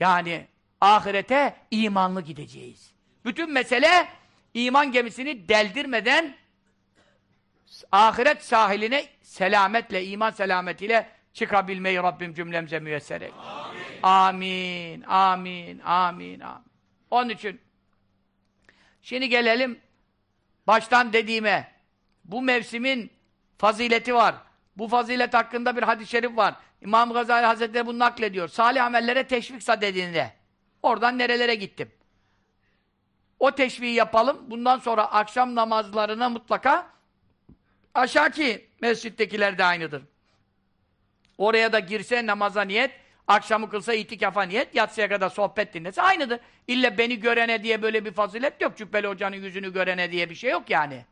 Yani ahirete imanlı gideceğiz. Bütün mesele iman gemisini deldirmeden ahiret sahiline selametle, iman selametiyle çıkabilmeyi Rabbim cümlemize müyesser eyle. Amin, amin, amin, amin. Onun için şimdi gelelim baştan dediğime. Bu mevsimin fazileti var. Bu fazilet hakkında bir hadis-i şerif var. İmam Gazali Hazretleri bunu naklediyor. Salih amellere teşvik dediğinde. Oradan nerelere gittim. O teşviği yapalım. Bundan sonra akşam namazlarına mutlaka aşağıki mescittekiler de aynıdır. Oraya da girse namaza niyet, akşamı kılsa itikafa niyet, yatsıya kadar sohbet dinlese aynıdır. İlle beni görene diye böyle bir fazilet yok. Cübbeli Hoca'nın yüzünü görene diye bir şey yok yani.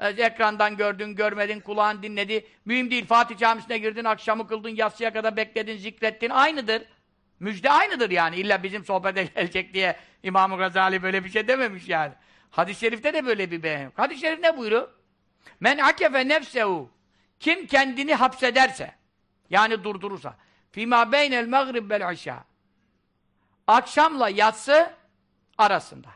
E, ekrandan gördün, görmedin, kulağın dinledi. Mühim değil. Fatih Camisi'ne girdin, akşamı kıldın, yatsıya kadar bekledin, zikrettin. Aynıdır. Müjde aynıdır yani. İlla bizim sohbete gelecek diye İmam-ı Gazali böyle bir şey dememiş yani. Hadis-i şerifte de böyle bir beyan Hadis-i şerif ne buyuruyor? Men akefe nefsehu kim kendini hapsederse yani durdurursa fîmâ beynel mağrib bel aşağı akşamla yatsı arasında.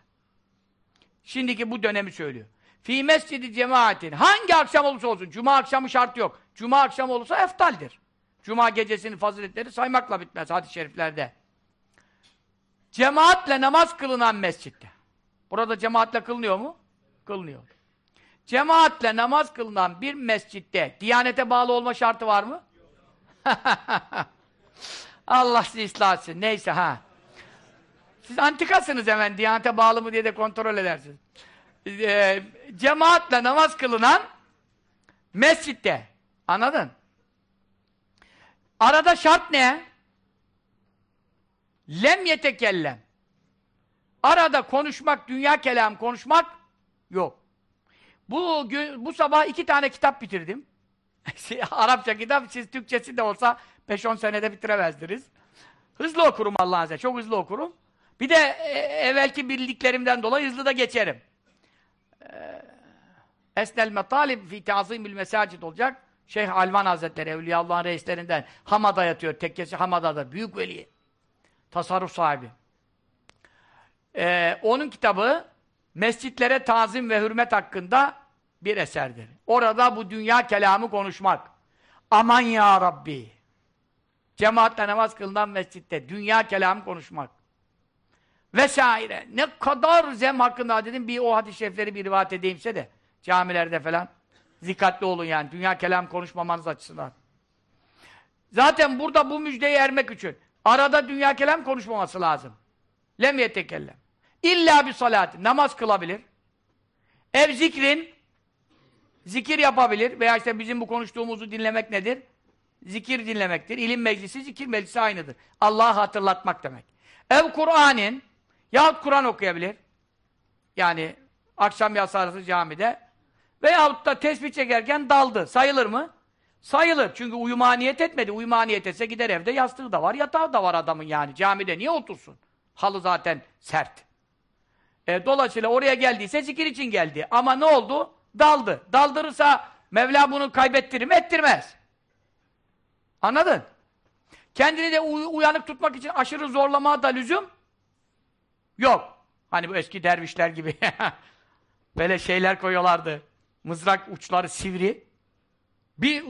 Şimdiki bu dönemi söylüyor. Fî mescidi cemaatin hangi akşam olursa olsun cuma akşamı şart yok. Cuma akşamı olursa eftaldir. Cuma gecesinin faziletleri saymakla bitmez hadis-i şeriflerde. Cemaatle namaz kılınan mescitte. Burada cemaatle kılınıyor mu? Kılınıyor. Cemaatle namaz kılınan bir mescitte Diyanete bağlı olma şartı var mı? Allah sizi ıslah. Neyse ha. Siz antikasınız hemen. Diyanete bağlı mı diye de kontrol edersiniz. Ee, cemaatle namaz kılınan mescitte. Anladın? Arada şart ne? Lem yetekellem. Arada konuşmak, dünya kelam konuşmak yok. Bu gün, bu sabah iki tane kitap bitirdim. Arapça kitap, siz Türkçesi de olsa 5-10 senede bitiremezdiniz. Hızlı okurum Allah'ın izniyle, çok hızlı okurum. Bir de e, evvelki bildiklerimden dolayı hızlı da geçerim. E, Esnel metalib fi ta'zimil mesacid olacak. Şeyh Alvan Hazretleri, Evliyaullah'ın reislerinden Hamada yatıyor. Tekkesi Hamada'da. Büyük veli. Tasarruf sahibi. Ee, onun kitabı mescitlere tazim ve hürmet hakkında bir eserdir. Orada bu dünya kelamı konuşmak. Aman ya Rabbi! Cemaatle namaz kılınan mescitte dünya kelamı konuşmak. Vesaire. Ne kadar zem hakkında dedim bir o hadis-i şerifleri bir rivayet edeyimse de camilerde falan dikkatli olun yani. Dünya kelam konuşmamanız açısından. Zaten burada bu müjdeyi ermek için arada dünya kelam konuşmaması lazım. Lem yetekellem. İlla bir salat. Namaz kılabilir. Ev zikrin zikir yapabilir veya işte bizim bu konuştuğumuzu dinlemek nedir? Zikir dinlemektir. İlim meclisi, zikir meclisi aynıdır. Allah'ı hatırlatmak demek. Ev Kur'an'ın yahut Kur'an okuyabilir. Yani akşam yatsı camide veyahut da tesbih çekerken daldı. Sayılır mı? Sayılır. Çünkü uyuma niyet etmedi. Uyuma niyet etse gider evde yastığı da var, yatağı da var adamın yani. Camide niye otursun? Halı zaten sert. E, dolayısıyla oraya geldiyse zikir için geldi. Ama ne oldu? Daldı. Daldırırsa Mevla bunu kaybettirir mi? Ettirmez. Anladın? Kendini de uy uyanık tutmak için aşırı zorlamaya da lüzum yok. Hani bu eski dervişler gibi böyle şeyler koyuyorlardı. Mızrak uçları sivri. Bir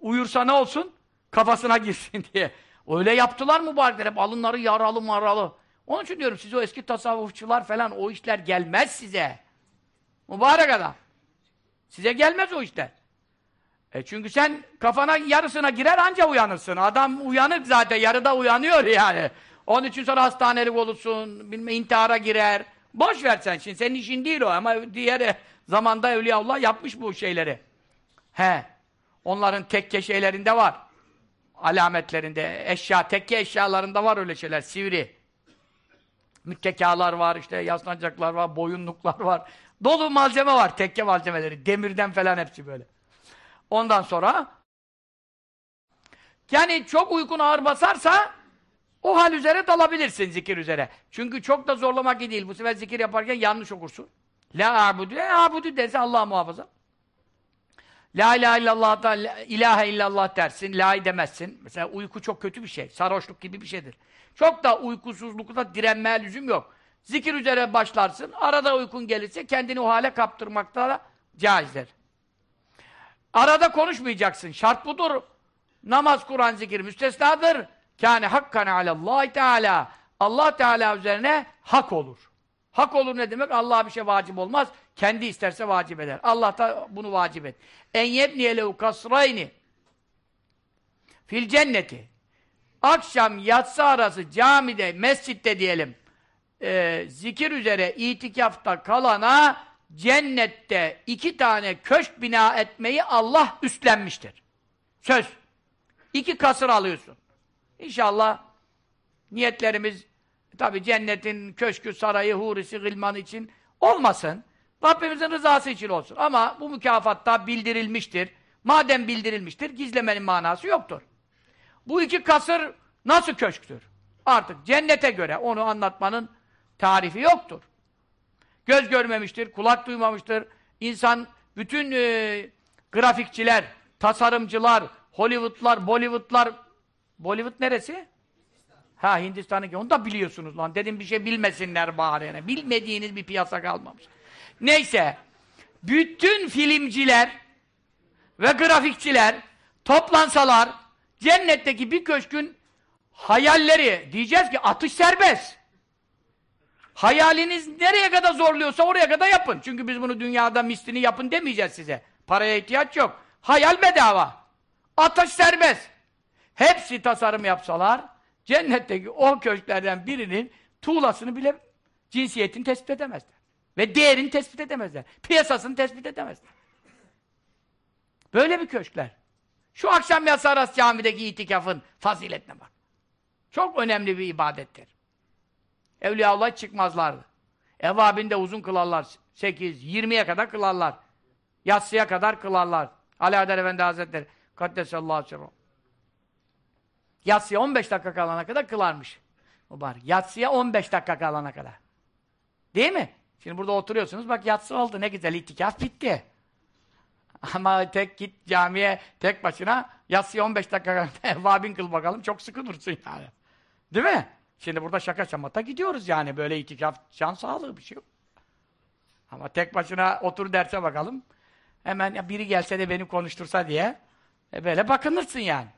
uyursa ne olsun? Kafasına girsin diye. Öyle yaptılar bari hep alınları yaralı maralı. Onun için diyorum size o eski tasavvufçular falan o işler gelmez size. Mübarek adam. Size gelmez o işler. E çünkü sen kafana yarısına girer anca uyanırsın. Adam uyanık zaten yarıda uyanıyor yani. Onun için sonra hastanelik olursun, bilme intihara girer. Boş ver sen şimdi senin işin değil o ama diğer zamanda Evliyaullah yapmış bu şeyleri. He. Onların tekke şeylerinde var. Alametlerinde, eşya, tekke eşyalarında var öyle şeyler, sivri. Müttekalar var, işte yaslanacaklar var, boyunluklar var. Dolu malzeme var, tekke malzemeleri. Demirden falan hepsi böyle. Ondan sonra yani çok uykun ağır basarsa o hal üzere dalabilirsin zikir üzere. Çünkü çok da zorlamak iyi değil. Bu sefer zikir yaparken yanlış okursun. La abudu, la abudu derse Allah muhafaza. La ilahe illallah da ilahe illallah dersin, la demezsin. Mesela uyku çok kötü bir şey. Sarhoşluk gibi bir şeydir. Çok da uykusuzlukta direnmeye lüzum yok. Zikir üzere başlarsın. Arada uykun gelirse kendini o hale kaptırmakta da caizdir. Arada konuşmayacaksın. Şart budur. Namaz, Kur'an, zikir müstesnadır. Kâne hakkan alallâhi teâlâ. Allah Teala üzerine hak olur. Hak olur ne demek? Allah'a bir şey vacip olmaz. Kendi isterse vacip eder. Allah da bunu vacip et. En yebniye lehu kasrayni fil cenneti. Akşam yatsı arası camide, mescitte diyelim e, zikir üzere itikafta kalana cennette iki tane köşk bina etmeyi Allah üstlenmiştir. Söz. İki kasır alıyorsun. İnşallah niyetlerimiz tabi cennetin köşkü, sarayı, hurisi, gılmanı için olmasın. Rabbimizin rızası için olsun. Ama bu mükafatta bildirilmiştir. Madem bildirilmiştir, gizlemenin manası yoktur. Bu iki kasır nasıl köşktür? Artık cennete göre onu anlatmanın tarifi yoktur. Göz görmemiştir, kulak duymamıştır. İnsan, bütün e, grafikçiler, tasarımcılar, Hollywoodlar, Bollywoodlar, Bollywood neresi? Ha Hindistan'ı onu da biliyorsunuz lan. Dedim bir şey bilmesinler bari. Yani. Bilmediğiniz bir piyasa kalmamış. Neyse. Bütün filmciler ve grafikçiler toplansalar cennetteki bir köşkün hayalleri diyeceğiz ki atış serbest. Hayaliniz nereye kadar zorluyorsa oraya kadar yapın. Çünkü biz bunu dünyada mislini yapın demeyeceğiz size. Paraya ihtiyaç yok. Hayal bedava. Atış serbest. Hepsi tasarım yapsalar cennetteki o köşklerden birinin tuğlasını bile cinsiyetini tespit edemezler. Ve değerini tespit edemezler. Piyasasını tespit edemezler. Böyle bir köşkler. Şu akşam yatsı arası camideki itikafın faziletine bak. Çok önemli bir ibadettir. Evliyaullah çıkmazlardı. Evabinde uzun kılarlar. 8, 20'ye kadar kılarlar. Yatsıya kadar kılarlar. Ali Adar Efendi Hazretleri Kaddesallahu aleyhi ve sellem. Yatsıya 15 dakika kalana kadar kılarmış. Mübarek. Yatsıya 15 dakika kalana kadar. Değil mi? Şimdi burada oturuyorsunuz. Bak yatsı oldu. Ne güzel itikaf bitti. Ama tek git camiye tek başına yatsıya 15 dakika evvabin kıl bakalım. Çok sıkı dursun yani. Değil mi? Şimdi burada şaka şamata gidiyoruz yani. Böyle itikaf can sağlığı bir şey yok. Ama tek başına otur derse bakalım. Hemen biri gelse de beni konuştursa diye. E böyle bakınırsın yani.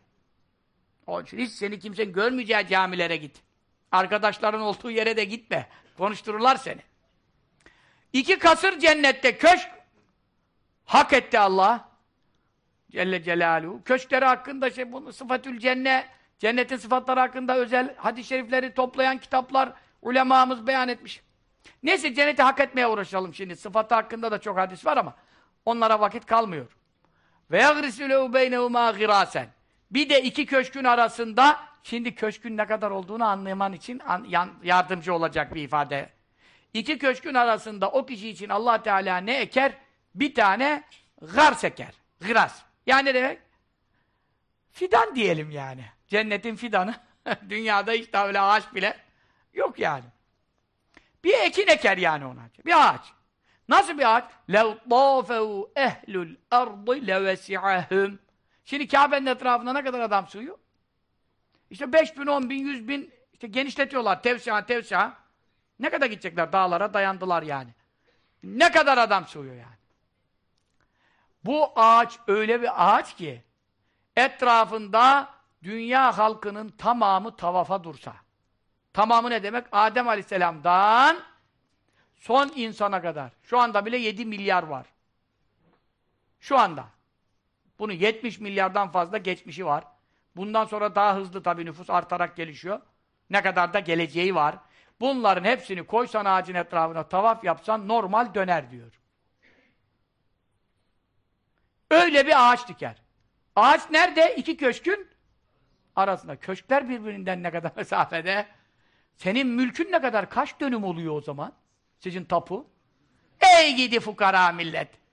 Onun için hiç seni kimsenin görmeyeceği camilere git. Arkadaşların olduğu yere de gitme. Konuştururlar seni. İki kasır cennette köşk hak etti Allah. Celle Celaluhu. Köşkleri hakkında şey bunu sıfatül cennet cennetin sıfatları hakkında özel hadis-i şerifleri toplayan kitaplar ulemamız beyan etmiş. Neyse cenneti hak etmeye uğraşalım şimdi. Sıfatı hakkında da çok hadis var ama onlara vakit kalmıyor. Ve yagrisulû beynehumâ girâsen. Bir de iki köşkün arasında şimdi köşkün ne kadar olduğunu anlaman için an, yan, yardımcı olacak bir ifade. İki köşkün arasında o kişi için Allah Teala ne eker? Bir tane gars eker. Gras. Yani ne demek? Fidan diyelim yani. Cennetin fidanı. Dünyada hiç öyle ağaç bile yok yani. Bir ekin eker yani ona. Bir ağaç. Nasıl bir ağaç? لَوْ طَافَوْا اَهْلُ الْاَرْضِ لَوَسِعَهُمْ Şimdi Kabe'nin etrafında ne kadar adam sığıyor? İşte 5 bin, 10 bin, 100 bin işte genişletiyorlar. Tevsiha, tevsiha. Ne kadar gidecekler? Dağlara dayandılar yani. Ne kadar adam sığıyor yani. Bu ağaç öyle bir ağaç ki etrafında dünya halkının tamamı tavafa dursa. Tamamı ne demek? Adem Aleyhisselam'dan son insana kadar. Şu anda bile 7 milyar var. Şu anda. Bunun 70 milyardan fazla geçmişi var. Bundan sonra daha hızlı tabii nüfus artarak gelişiyor. Ne kadar da geleceği var. Bunların hepsini koysan ağacın etrafına tavaf yapsan normal döner diyor. Öyle bir ağaç diker. Ağaç nerede? İki köşkün arasında. Köşkler birbirinden ne kadar mesafede? Senin mülkün ne kadar? Kaç dönüm oluyor o zaman? Sizin tapu? Ey gidi fukara millet!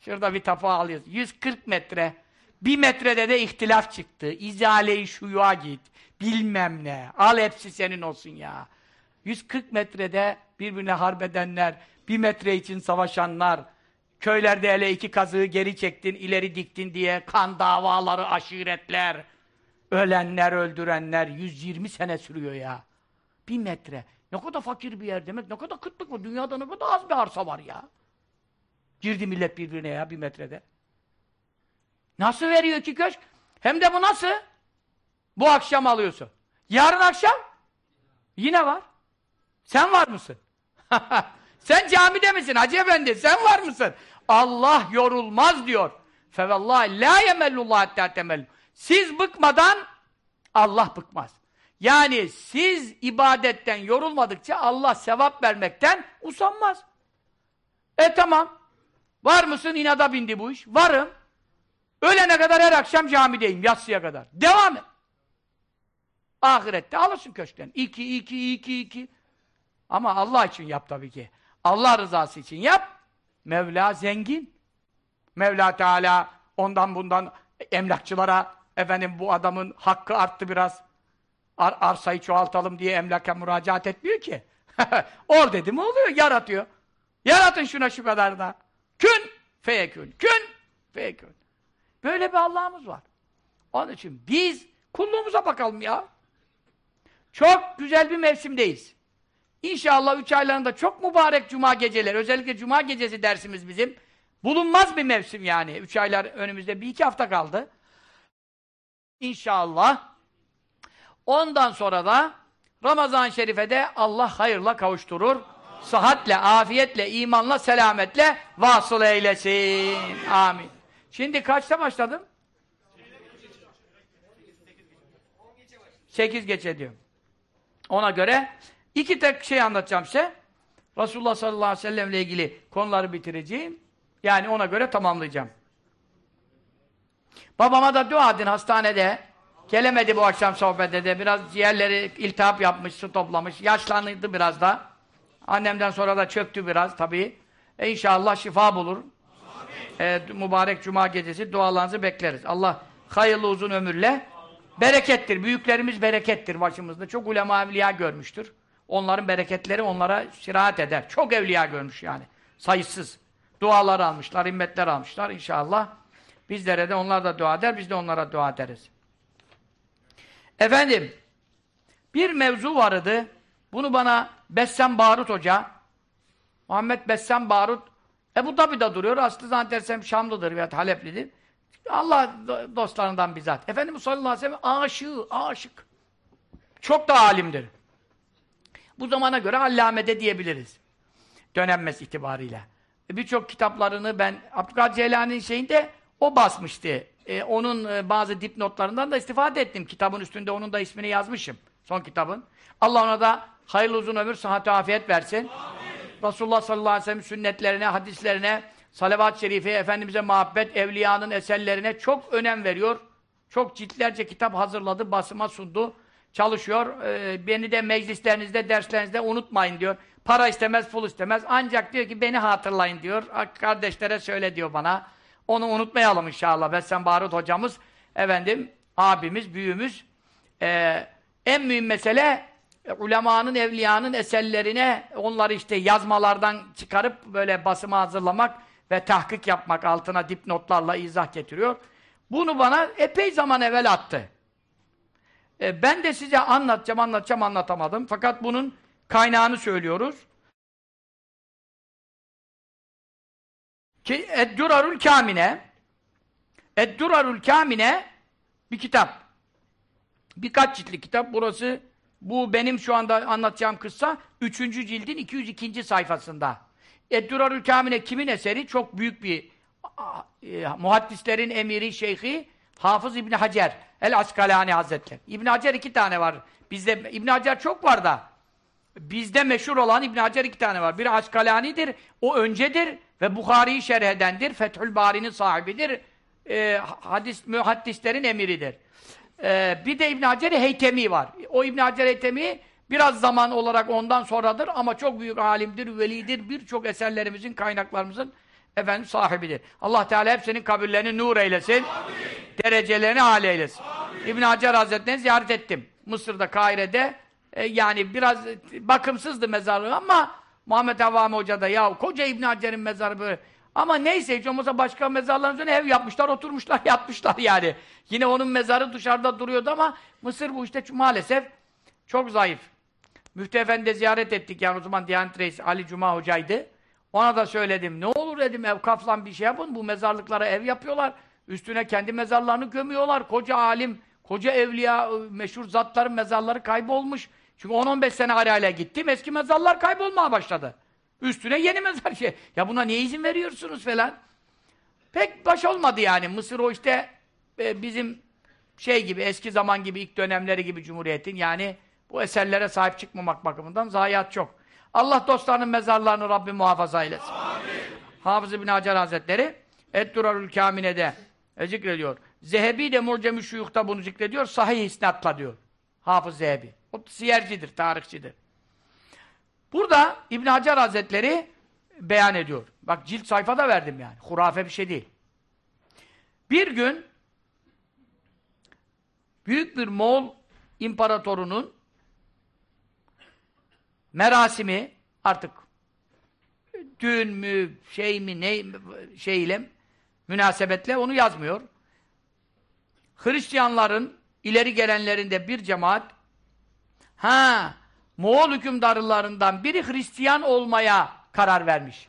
Şurada bir tapu alıyorsun. 140 metre. Bir metrede de ihtilaf çıktı. İzale-i şuyuğa git. Bilmem ne. Al hepsi senin olsun ya. 140 metrede birbirine harbedenler, bir metre için savaşanlar, köylerde hele iki kazığı geri çektin, ileri diktin diye kan davaları, aşiretler, ölenler, öldürenler 120 sene sürüyor ya. Bir metre. Ne kadar fakir bir yer demek, ne kadar kıtlık mı? Dünyada ne kadar az bir arsa var ya. Girdi millet birbirine ya bir metrede. Nasıl veriyor ki köşk? Hem de bu nasıl? Bu akşam alıyorsun. Yarın akşam yine var. Sen var mısın? sen camide misin Hacı Efendi? Sen var mısın? Allah yorulmaz diyor. Fevallahi la yemellullah hatta temellu. Siz bıkmadan Allah bıkmaz. Yani siz ibadetten yorulmadıkça Allah sevap vermekten usanmaz. E tamam. Var mısın? İnada bindi bu iş. Varım. Ölene kadar her akşam camideyim. Yatsıya kadar. Devam et. Ahirette alırsın köşkten. İki, iki, iki, iki. Ama Allah için yap tabii ki. Allah rızası için yap. Mevla zengin. Mevla Teala ondan bundan emlakçılara efendim bu adamın hakkı arttı biraz. Ar arsayı çoğaltalım diye emlaka müracaat etmiyor ki. Ol dedi mi oluyor. Yaratıyor. Yaratın şuna şu kadar da. Kün feyekün. Kün feyekün. Böyle bir Allah'ımız var. Onun için biz kulluğumuza bakalım ya. Çok güzel bir mevsimdeyiz. İnşallah üç aylarında çok mübarek cuma geceleri, özellikle cuma gecesi dersimiz bizim. Bulunmaz bir mevsim yani. Üç aylar önümüzde bir iki hafta kaldı. İnşallah. Ondan sonra da Ramazan-ı Şerif'e Allah hayırla kavuşturur. Sıhhatle, afiyetle, imanla, selametle vasıl eylesin. Amin. Şimdi kaçta başladım? Sekiz geçe diyorum. Ona göre iki tek şey anlatacağım size. Resulullah sallallahu aleyhi ve sellem ile ilgili konuları bitireceğim. Yani ona göre tamamlayacağım. Babama da dua edin hastanede. Gelemedi bu akşam sohbete de. Biraz ciğerleri iltihap yapmış, su toplamış. Yaşlandı biraz da. Annemden sonra da çöktü biraz tabii. E inşallah şifa bulur. E, mübarek cuma gecesi dualarınızı bekleriz. Allah hayırlı uzun ömürle berekettir. Büyüklerimiz berekettir başımızda. Çok ulema evliya görmüştür. Onların bereketleri onlara sirahat eder. Çok evliya görmüş yani. Sayısız. Dualar almışlar, himmetler almışlar inşallah. Bizlere de onlar da dua eder, biz de onlara dua ederiz. Efendim, bir mevzu vardı. Bunu bana Bessem Barut Hoca Muhammed Bessem Barut Ebu Dabi'de duruyor. Aslı zannedersem Şamlıdır veya Haleplidir. Allah dostlarından bizzat. Efendimiz sallallahu aleyhi ve sellem aşığı, aşık. Çok da alimdir. Bu zamana göre allamede diyebiliriz. Dönemez itibariyle. Birçok kitaplarını ben Abdülkadir Ceylani'nin şeyinde o basmıştı. E, onun e, bazı dipnotlarından da istifade ettim. Kitabın üstünde onun da ismini yazmışım. Son kitabın. Allah ona da hayırlı uzun ömür, sıhhat afiyet versin. Amin. Resulullah sallallahu aleyhi ve sellem sünnetlerine, hadislerine, salavat-ı şerife, Efendimiz'e muhabbet, evliyanın eserlerine çok önem veriyor. Çok ciltlerce kitap hazırladı, basıma sundu. Çalışıyor. Ee, beni de meclislerinizde, derslerinizde unutmayın diyor. Para istemez, pul istemez. Ancak diyor ki beni hatırlayın diyor. Kardeşlere söyle diyor bana. Onu unutmayalım inşallah. Bessem Barut hocamız, efendim, abimiz, büyüğümüz. Ee, en mühim mesele ulemanın, evliyanın eserlerine onları işte yazmalardan çıkarıp böyle basıma hazırlamak ve tahkik yapmak altına dipnotlarla izah getiriyor. Bunu bana epey zaman evvel attı. E, ben de size anlatacağım, anlatacağım, anlatamadım. Fakat bunun kaynağını söylüyoruz. Ki Eddurarul Kamine Eddurarul Kamine bir kitap. Birkaç ciltli kitap. Burası bu benim şu anda anlatacağım kıssa 3. cildin 202. sayfasında. Eddurarül Kamine kimin eseri? Çok büyük bir e, muhaddislerin emiri, şeyhi Hafız İbni Hacer El Askalani Hazretleri. İbni Hacer iki tane var. Bizde İbni Hacer çok var da. Bizde meşhur olan İbni Hacer iki tane var. Biri Askalani'dir, o öncedir ve Bukhari'yi şerh edendir. Fethül Bari'nin sahibidir. E, hadis, mühaddislerin emiridir. E, bir de İbni Hacer Heytemi var. O İbni Hacer Heytemi biraz zaman olarak ondan sonradır ama çok büyük alimdir, velidir. Birçok eserlerimizin, kaynaklarımızın efendim sahibidir. Allah Teala hepsinin kabirlerini nur eylesin. Amin. Derecelerini âli eylesin. Amin. İbn Hacer Hazretleri'ni ziyaret ettim. Mısır'da, Kahire'de. E, yani biraz bakımsızdı mezarlığı ama Muhammed Avami Hoca da ya koca İbn Hacer'in mezarı böyle. Ama neyse hiç olmazsa başka mezarların üzerine ev yapmışlar, oturmuşlar, yatmışlar yani. Yine onun mezarı dışarıda duruyordu ama Mısır bu işte maalesef çok zayıf. Müftü Efendi ziyaret ettik yani o zaman Diyanet Reisi Ali Cuma Hoca'ydı. Ona da söyledim. Ne olur dedim evkafla bir şey yapın. Bu mezarlıklara ev yapıyorlar. Üstüne kendi mezarlarını gömüyorlar. Koca alim, koca evliya, meşhur zatların mezarları kaybolmuş. Çünkü 10-15 sene arayla gittim. Eski mezarlar kaybolmaya başladı. Üstüne yeni mezar şey. Ya buna niye izin veriyorsunuz falan? Pek baş olmadı yani. Mısır o işte e, bizim şey gibi, eski zaman gibi, ilk dönemleri gibi Cumhuriyet'in yani bu eserlere sahip çıkmamak bakımından zayiat çok. Allah dostlarının mezarlarını Rabbim muhafaza eylesin. Hafız İbn Hacer Hazretleri Eddurarül Kamine'de e, zikrediyor. Zehebi de Mucem-i Şuyuk'ta bunu zikrediyor. Sahih isnatla diyor. Hafız Zehebi. O siyercidir, tarihçidir. Burada İbn Hacer Hazretleri beyan ediyor. Bak cilt sayfada verdim yani. Hurafe bir şey değil. Bir gün büyük bir Moğol imparatorunun merasimi artık düğün mü, şey mi, ne şeyle münasebetle onu yazmıyor. Hristiyanların ileri gelenlerinde bir cemaat ha Moğol hükümdarlarından biri Hristiyan olmaya karar vermiş.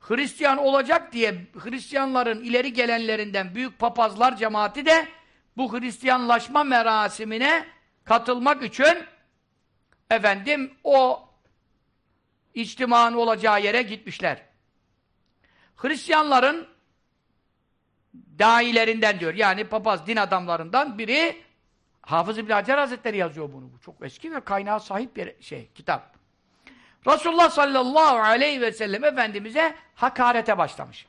Hristiyan olacak diye Hristiyanların ileri gelenlerinden büyük papazlar cemaati de bu Hristiyanlaşma merasimine katılmak için efendim o içtimanın olacağı yere gitmişler. Hristiyanların dailerinden diyor. Yani papaz din adamlarından biri Hafız İbn Hacer Hazretleri yazıyor bunu. Bu çok eski ve kaynağı sahip bir şey, kitap. Resulullah sallallahu aleyhi ve sellem Efendimiz'e hakarete başlamış.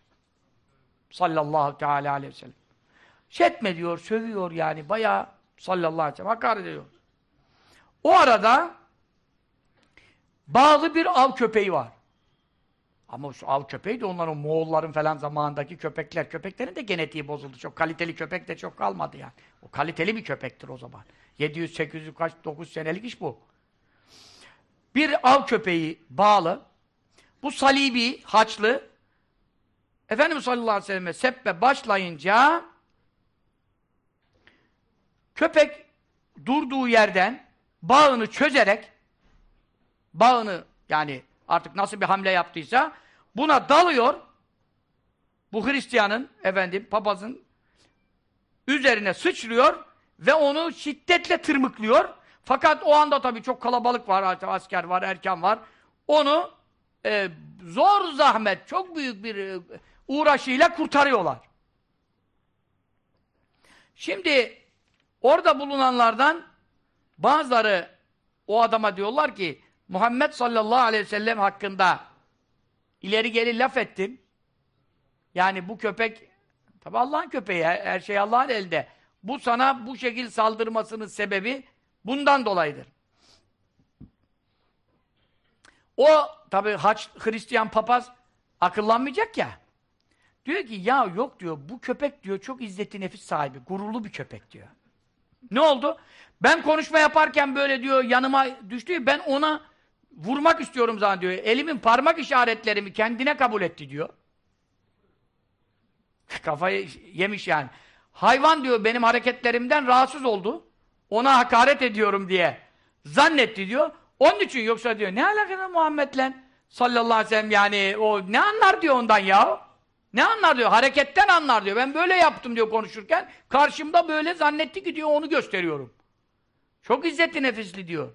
Sallallahu teala aleyhi ve sellem. Şetme diyor, sövüyor yani bayağı sallallahu aleyhi ve sellem hakaret ediyor. O arada bağlı bir av köpeği var. Ama şu av köpeği de onların Moğolların falan zamanındaki köpekler. Köpeklerin de genetiği bozuldu. Çok kaliteli köpek de çok kalmadı yani. O kaliteli bir köpektir o zaman. 700, 800, kaç, 9 senelik iş bu. Bir av köpeği bağlı. Bu salibi, haçlı. Efendimiz sallallahu aleyhi ve selleme seppe başlayınca köpek durduğu yerden bağını çözerek bağını yani artık nasıl bir hamle yaptıysa buna dalıyor. Bu Hristiyanın, efendim, papazın üzerine sıçrıyor ve onu şiddetle tırmıklıyor. Fakat o anda tabii çok kalabalık var, asker var, erken var. Onu e, zor zahmet, çok büyük bir e, uğraşıyla kurtarıyorlar. Şimdi orada bulunanlardan bazıları o adama diyorlar ki Muhammed sallallahu aleyhi ve sellem hakkında ileri geri laf ettin. Yani bu köpek tabi Allah'ın köpeği, her şey Allah'ın elde. Bu sana bu şekil saldırmasının sebebi bundan dolayıdır. O tabi haç Hristiyan papaz akıllanmayacak ya. Diyor ki ya yok diyor bu köpek diyor çok izzeti nefis sahibi, gururlu bir köpek diyor. Ne oldu? Ben konuşma yaparken böyle diyor yanıma düştü ben ona vurmak istiyorum zannediyor. Elimin parmak işaretlerimi kendine kabul etti diyor. Kafayı yemiş yani. Hayvan diyor benim hareketlerimden rahatsız oldu. Ona hakaret ediyorum diye zannetti diyor. Onun için yoksa diyor ne alakalı Muhammed'le sallallahu aleyhi ve sellem yani o ne anlar diyor ondan ya? Ne anlar diyor? Hareketten anlar diyor. Ben böyle yaptım diyor konuşurken. Karşımda böyle zannetti ki diyor onu gösteriyorum. Çok izzetli nefisli diyor.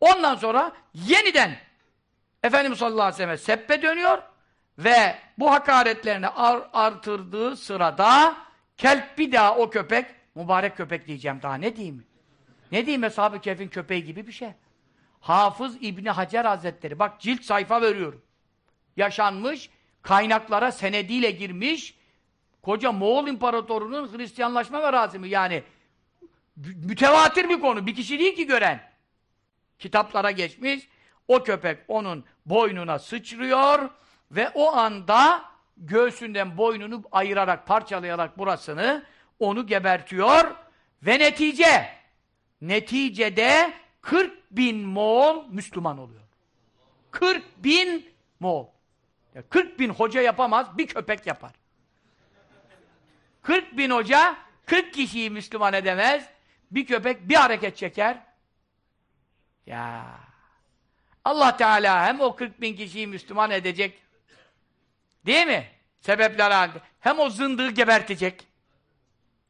Ondan sonra yeniden Efendimiz sallallahu aleyhi ve sellem seppe dönüyor ve bu hakaretlerini ar artırdığı sırada kelp bir daha o köpek mübarek köpek diyeceğim daha ne diyeyim? Ne diyeyim Eshab-ı Kehf'in köpeği gibi bir şey. Hafız İbni Hacer Hazretleri bak cilt sayfa veriyorum. Yaşanmış kaynaklara senediyle girmiş koca Moğol İmparatorunun Hristiyanlaşma merasimi yani mütevatir bir konu. Bir kişi değil ki gören. Kitaplara geçmiş. O köpek onun boynuna sıçrıyor ve o anda göğsünden boynunu ayırarak, parçalayarak burasını onu gebertiyor ve netice neticede 40 bin Moğol Müslüman oluyor. 40 bin Moğol. 40 bin hoca yapamaz, bir köpek yapar. 40 bin hoca 40 kişiyi Müslüman edemez, bir köpek bir hareket çeker. Ya Allah Teala hem o 40 bin kişiyi Müslüman edecek, değil mi? Sebepler halinde. Hem o zındığı gebertecek.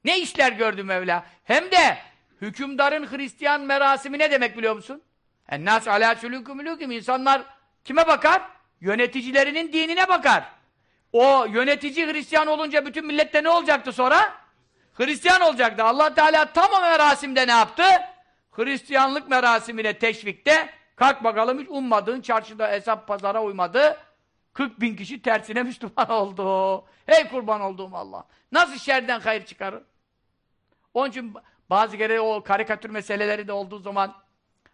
Ne işler gördü Mevla. Hem de hükümdarın Hristiyan merasimi ne demek biliyor musun? Ennâs alâ sülûkü İnsanlar kime bakar? Yöneticilerinin dinine bakar. O yönetici Hristiyan olunca bütün millette ne olacaktı sonra? Hristiyan olacaktı. Allah Teala tam o merasimde ne yaptı? Hristiyanlık merasimine teşvikte kalk bakalım hiç ummadığın çarşıda hesap pazara uymadı. 40 bin kişi tersine Müslüman oldu. Hey kurban olduğum Allah. Nasıl şerden hayır çıkarır? Onun için bazı kere o karikatür meseleleri de olduğu zaman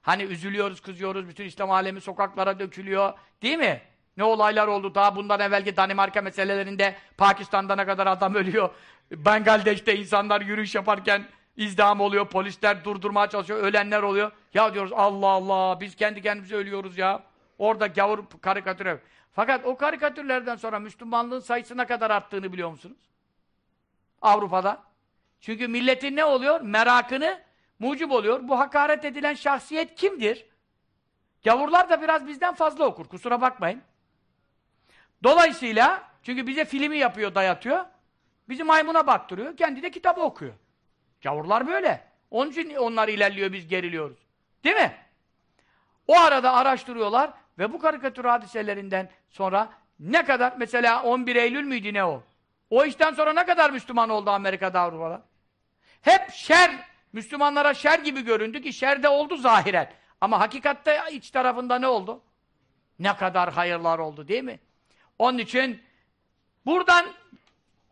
hani üzülüyoruz, kızıyoruz, bütün İslam alemi sokaklara dökülüyor. Değil mi? Ne olaylar oldu daha bundan evvelki Danimarka meselelerinde Pakistan'da ne kadar adam ölüyor. Bangladeş'te insanlar yürüyüş yaparken izdiham oluyor, polisler durdurmaya çalışıyor, ölenler oluyor. Ya diyoruz Allah Allah biz kendi kendimize ölüyoruz ya. Orada gavur karikatüre. Fakat o karikatürlerden sonra Müslümanlığın sayısına kadar arttığını biliyor musunuz? Avrupa'da. Çünkü milletin ne oluyor? Merakını mucib oluyor. Bu hakaret edilen şahsiyet kimdir? Gavurlar da biraz bizden fazla okur. Kusura bakmayın. Dolayısıyla çünkü bize filmi yapıyor, dayatıyor. Bizi maymuna baktırıyor. Kendi de kitabı okuyor. Gavurlar böyle. Onun için onlar ilerliyor, biz geriliyoruz. Değil mi? O arada araştırıyorlar ve bu karikatür hadiselerinden sonra ne kadar, mesela 11 Eylül müydü ne o? O işten sonra ne kadar Müslüman oldu Amerika'da, Avrupa'da? Hep şer, Müslümanlara şer gibi göründü ki şer de oldu zahiren. Ama hakikatte iç tarafında ne oldu? Ne kadar hayırlar oldu değil mi? Onun için buradan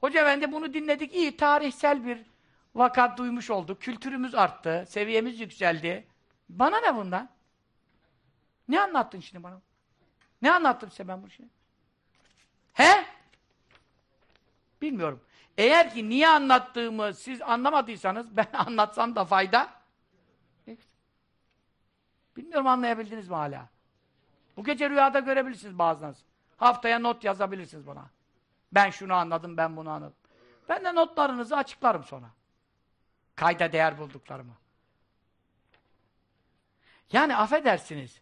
Hoca Efendi bunu dinledik. iyi tarihsel bir vakat duymuş olduk. Kültürümüz arttı. Seviyemiz yükseldi. Bana ne bundan? Ne anlattın şimdi bana? Ne anlattım size ben bu şey? He? Bilmiyorum. Eğer ki niye anlattığımı siz anlamadıysanız ben anlatsam da fayda. Bilmiyorum anlayabildiniz mi hala? Bu gece rüyada görebilirsiniz bazılarınız. Haftaya not yazabilirsiniz bana. Ben şunu anladım, ben bunu anladım. Ben de notlarınızı açıklarım sonra. Kayda değer bulduklarımı. Yani affedersiniz.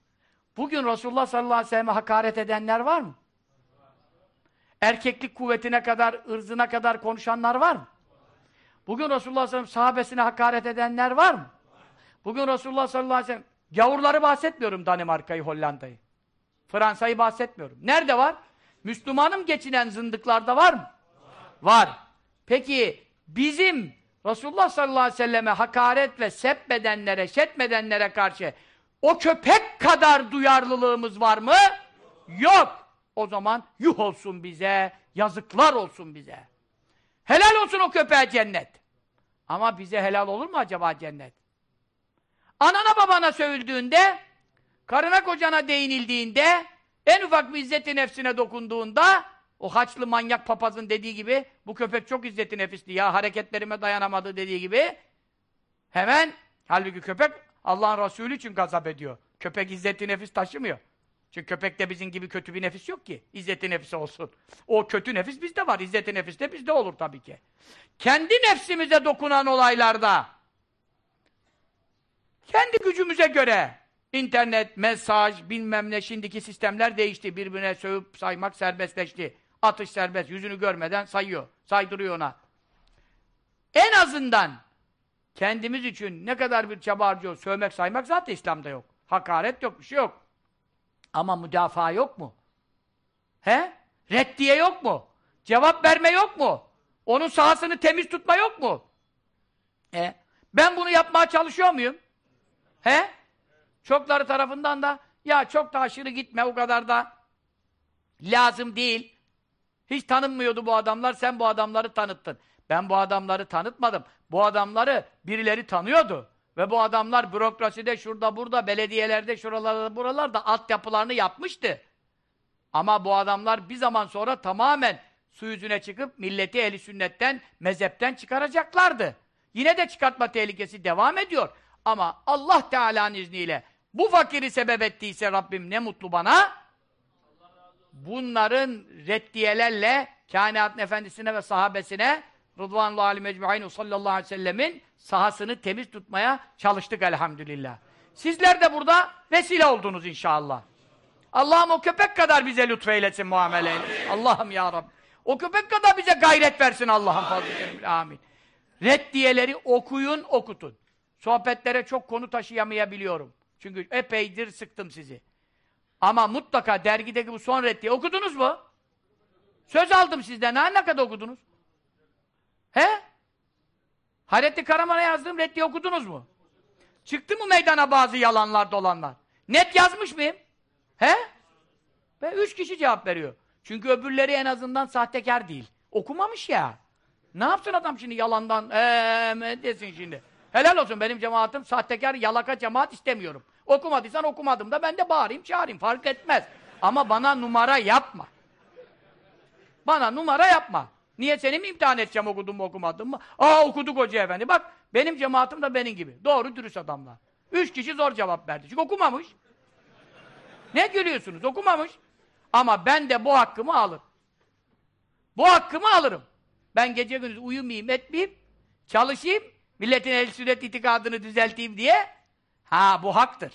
Bugün Resulullah sallallahu aleyhi ve sellem'e hakaret edenler var mı? Erkeklik kuvvetine kadar, ırzına kadar konuşanlar var mı? Bugün Resulullah sallallahu aleyhi ve sellem sahabesine hakaret edenler var mı? Bugün Resulullah sallallahu aleyhi ve sellem gavurları bahsetmiyorum Danimarka'yı, Hollanda'yı. Fransa'yı bahsetmiyorum. Nerede var? Müslümanım geçinen zındıklarda var mı? Var. Peki bizim Resulullah sallallahu aleyhi ve selleme hakaret ve sepmedenlere, şetmedenlere karşı o köpek kadar duyarlılığımız var mı? Yok. O zaman yuh olsun bize, yazıklar olsun bize. Helal olsun o köpeğe cennet. Ama bize helal olur mu acaba cennet? Anana babana sövüldüğünde, karına kocana değinildiğinde, en ufak bir izzeti nefsine dokunduğunda, o haçlı manyak papazın dediği gibi, bu köpek çok izzeti nefisli ya, hareketlerime dayanamadı dediği gibi, hemen, halbuki köpek Allah'ın Resulü için gazap ediyor. Köpek izzeti nefis taşımıyor. Çünkü köpekte bizim gibi kötü bir nefis yok ki. İzzeti nefis olsun. O kötü nefis bizde var. İzzeti nefis de bizde olur tabii ki. Kendi nefsimize dokunan olaylarda kendi gücümüze göre internet, mesaj, bilmem ne şimdiki sistemler değişti. Birbirine sövüp saymak serbestleşti. Atış serbest. Yüzünü görmeden sayıyor. Saydırıyor ona. En azından kendimiz için ne kadar bir çaba harcıyor. Sövmek, saymak zaten İslam'da yok. Hakaret yok, bir şey yok. Ama müdafaa yok mu? He? Reddiye yok mu? Cevap verme yok mu? Onun sahasını temiz tutma yok mu? E, ben bunu yapmaya çalışıyor muyum? He? Çokları tarafından da ya çok da aşırı gitme o kadar da lazım değil. Hiç tanınmıyordu bu adamlar, sen bu adamları tanıttın. Ben bu adamları tanıtmadım. Bu adamları birileri tanıyordu. Ve bu adamlar bürokraside, şurada burada, belediyelerde, şuralarda, buralarda altyapılarını yapmıştı. Ama bu adamlar bir zaman sonra tamamen su yüzüne çıkıp milleti eli sünnetten, mezhepten çıkaracaklardı. Yine de çıkartma tehlikesi devam ediyor. Ama Allah Teala'nın izniyle bu fakiri sebep ettiyse Rabbim ne mutlu bana. Bunların reddiyelerle kainatın efendisine ve sahabesine Rıdvanullah Ali Mecmu'aynu sallallahu aleyhi ve sellemin sahasını temiz tutmaya çalıştık elhamdülillah. Sizler de burada vesile oldunuz inşallah. Allah'ım o köpek kadar bize lütfeylesin muamele Allah'ım ya Rabbi. O köpek kadar bize gayret versin Allah'ım fazla Amin. Reddiyeleri okuyun, okutun. Sohbetlere çok konu taşıyamayabiliyorum. Çünkü epeydir sıktım sizi. Ama mutlaka dergideki bu son reddiye okudunuz mu? Söz aldım sizden. Ha, ne kadar okudunuz? He? Hayrettin Karaman'a yazdığım reddiye okudunuz mu? Çıktı mı meydana bazı yalanlar dolanlar? Net yazmış mıyım? He? Ve üç kişi cevap veriyor. Çünkü öbürleri en azından sahtekar değil. Okumamış ya. Ne yapsın adam şimdi yalandan eee desin şimdi. Helal olsun benim cemaatim sahtekar, yalaka cemaat istemiyorum. Okumadıysan okumadım da ben de bağırayım, çağırayım. Fark etmez. Ama bana numara yapma. Bana numara yapma. Niye seni mi imtihan edeceğim okudun mu okumadın mı? Aa okuduk hoca efendi. Bak benim cemaatim de benim gibi. Doğru dürüst adamlar. Üç kişi zor cevap verdi. Çünkü okumamış. Ne gülüyorsunuz? Okumamış. Ama ben de bu hakkımı alırım. Bu hakkımı alırım. Ben gece gündüz uyumayayım, etmeyeyim, çalışayım, milletin el sünnet itikadını düzelteyim diye. Ha bu haktır.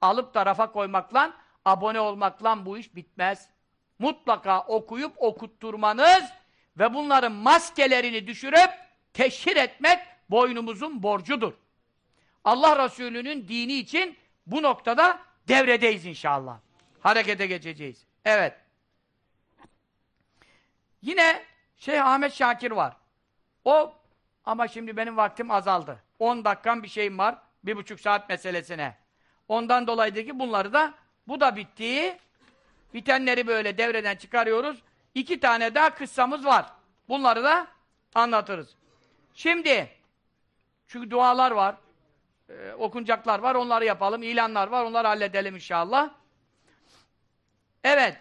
Alıp tarafa koymakla, abone olmakla bu iş bitmez. Mutlaka okuyup okutturmanız ve bunların maskelerini düşürüp teşhir etmek boynumuzun borcudur. Allah Resulü'nün dini için bu noktada devredeyiz inşallah. Harekete geçeceğiz. Evet. Yine Şeyh Ahmet Şakir var. O ama şimdi benim vaktim azaldı. 10 dakikam bir şeyim var. Bir buçuk saat meselesine. Ondan dolayı ki bunları da bu da bitti. Bitenleri böyle devreden çıkarıyoruz. İki tane daha kıssamız var. Bunları da anlatırız. Şimdi çünkü dualar var. E, okunacaklar var. Onları yapalım. İlanlar var. Onları halledelim inşallah. Evet.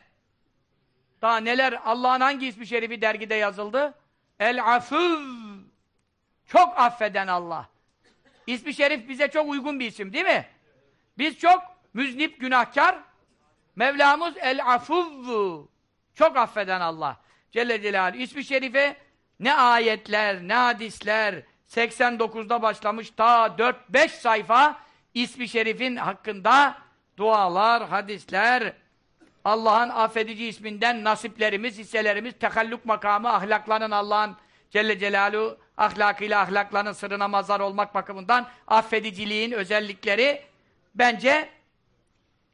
Daha neler Allah'ın hangi ismi şerifi dergide yazıldı? El Afüv. Çok affeden Allah. İsmi şerif bize çok uygun bir isim değil mi? Biz çok müznip, günahkar. Mevlamız El Afüv. Çok affeden Allah. Celle Celaluhu. İsmi şerife ne ayetler, ne hadisler 89'da başlamış ta 4-5 sayfa ismi şerifin hakkında dualar, hadisler, Allah'ın affedici isminden nasiplerimiz, hisselerimiz, tekalluk makamı, ahlakların Allah'ın Celle Celaluhu ahlakıyla ahlakların sırrına mazar olmak bakımından affediciliğin özellikleri bence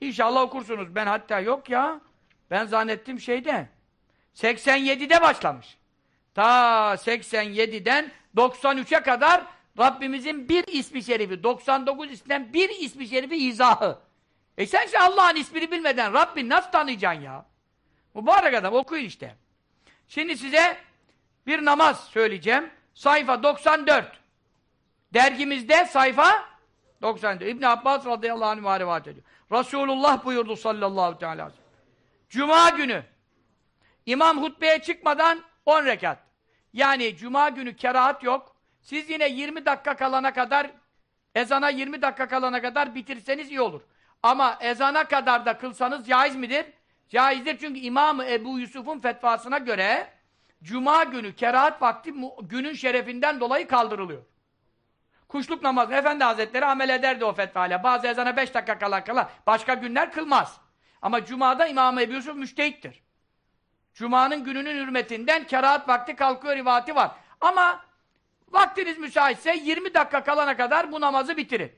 inşallah okursunuz. Ben hatta yok ya ben zannettim şeyde 87'de başlamış. Ta 87'den 93'e kadar Rabbimizin bir ismi şerifi, 99 ismiden bir ismi şerifi izahı. E sen işte Allah'ın ismini bilmeden Rabbini nasıl tanıyacaksın ya? Mübarek adam okuyun işte. Şimdi size bir namaz söyleyeceğim. Sayfa 94. Dergimizde sayfa 94. İbn Abbas radıyallahu anh rivayet ediyor. Resulullah buyurdu sallallahu teala aleyhi ve sellem. Cuma günü imam hutbeye çıkmadan 10 rekat. Yani cuma günü kerahat yok. Siz yine 20 dakika kalana kadar ezana 20 dakika kalana kadar bitirseniz iyi olur. Ama ezana kadar da kılsanız caiz midir? Caizdir çünkü İmam-ı Ebu Yusuf'un fetvasına göre Cuma günü kerahat vakti günün şerefinden dolayı kaldırılıyor. Kuşluk namazı Efendi Hazretleri amel ederdi o fetvayla. Bazı ezana beş dakika kala kala başka günler kılmaz. Ama Cuma'da İmam-ı Ebu Yusuf müştehittir. Cuma'nın gününün hürmetinden kerahat vakti kalkıyor rivati var. Ama vaktiniz müsaitse 20 dakika kalana kadar bu namazı bitirin.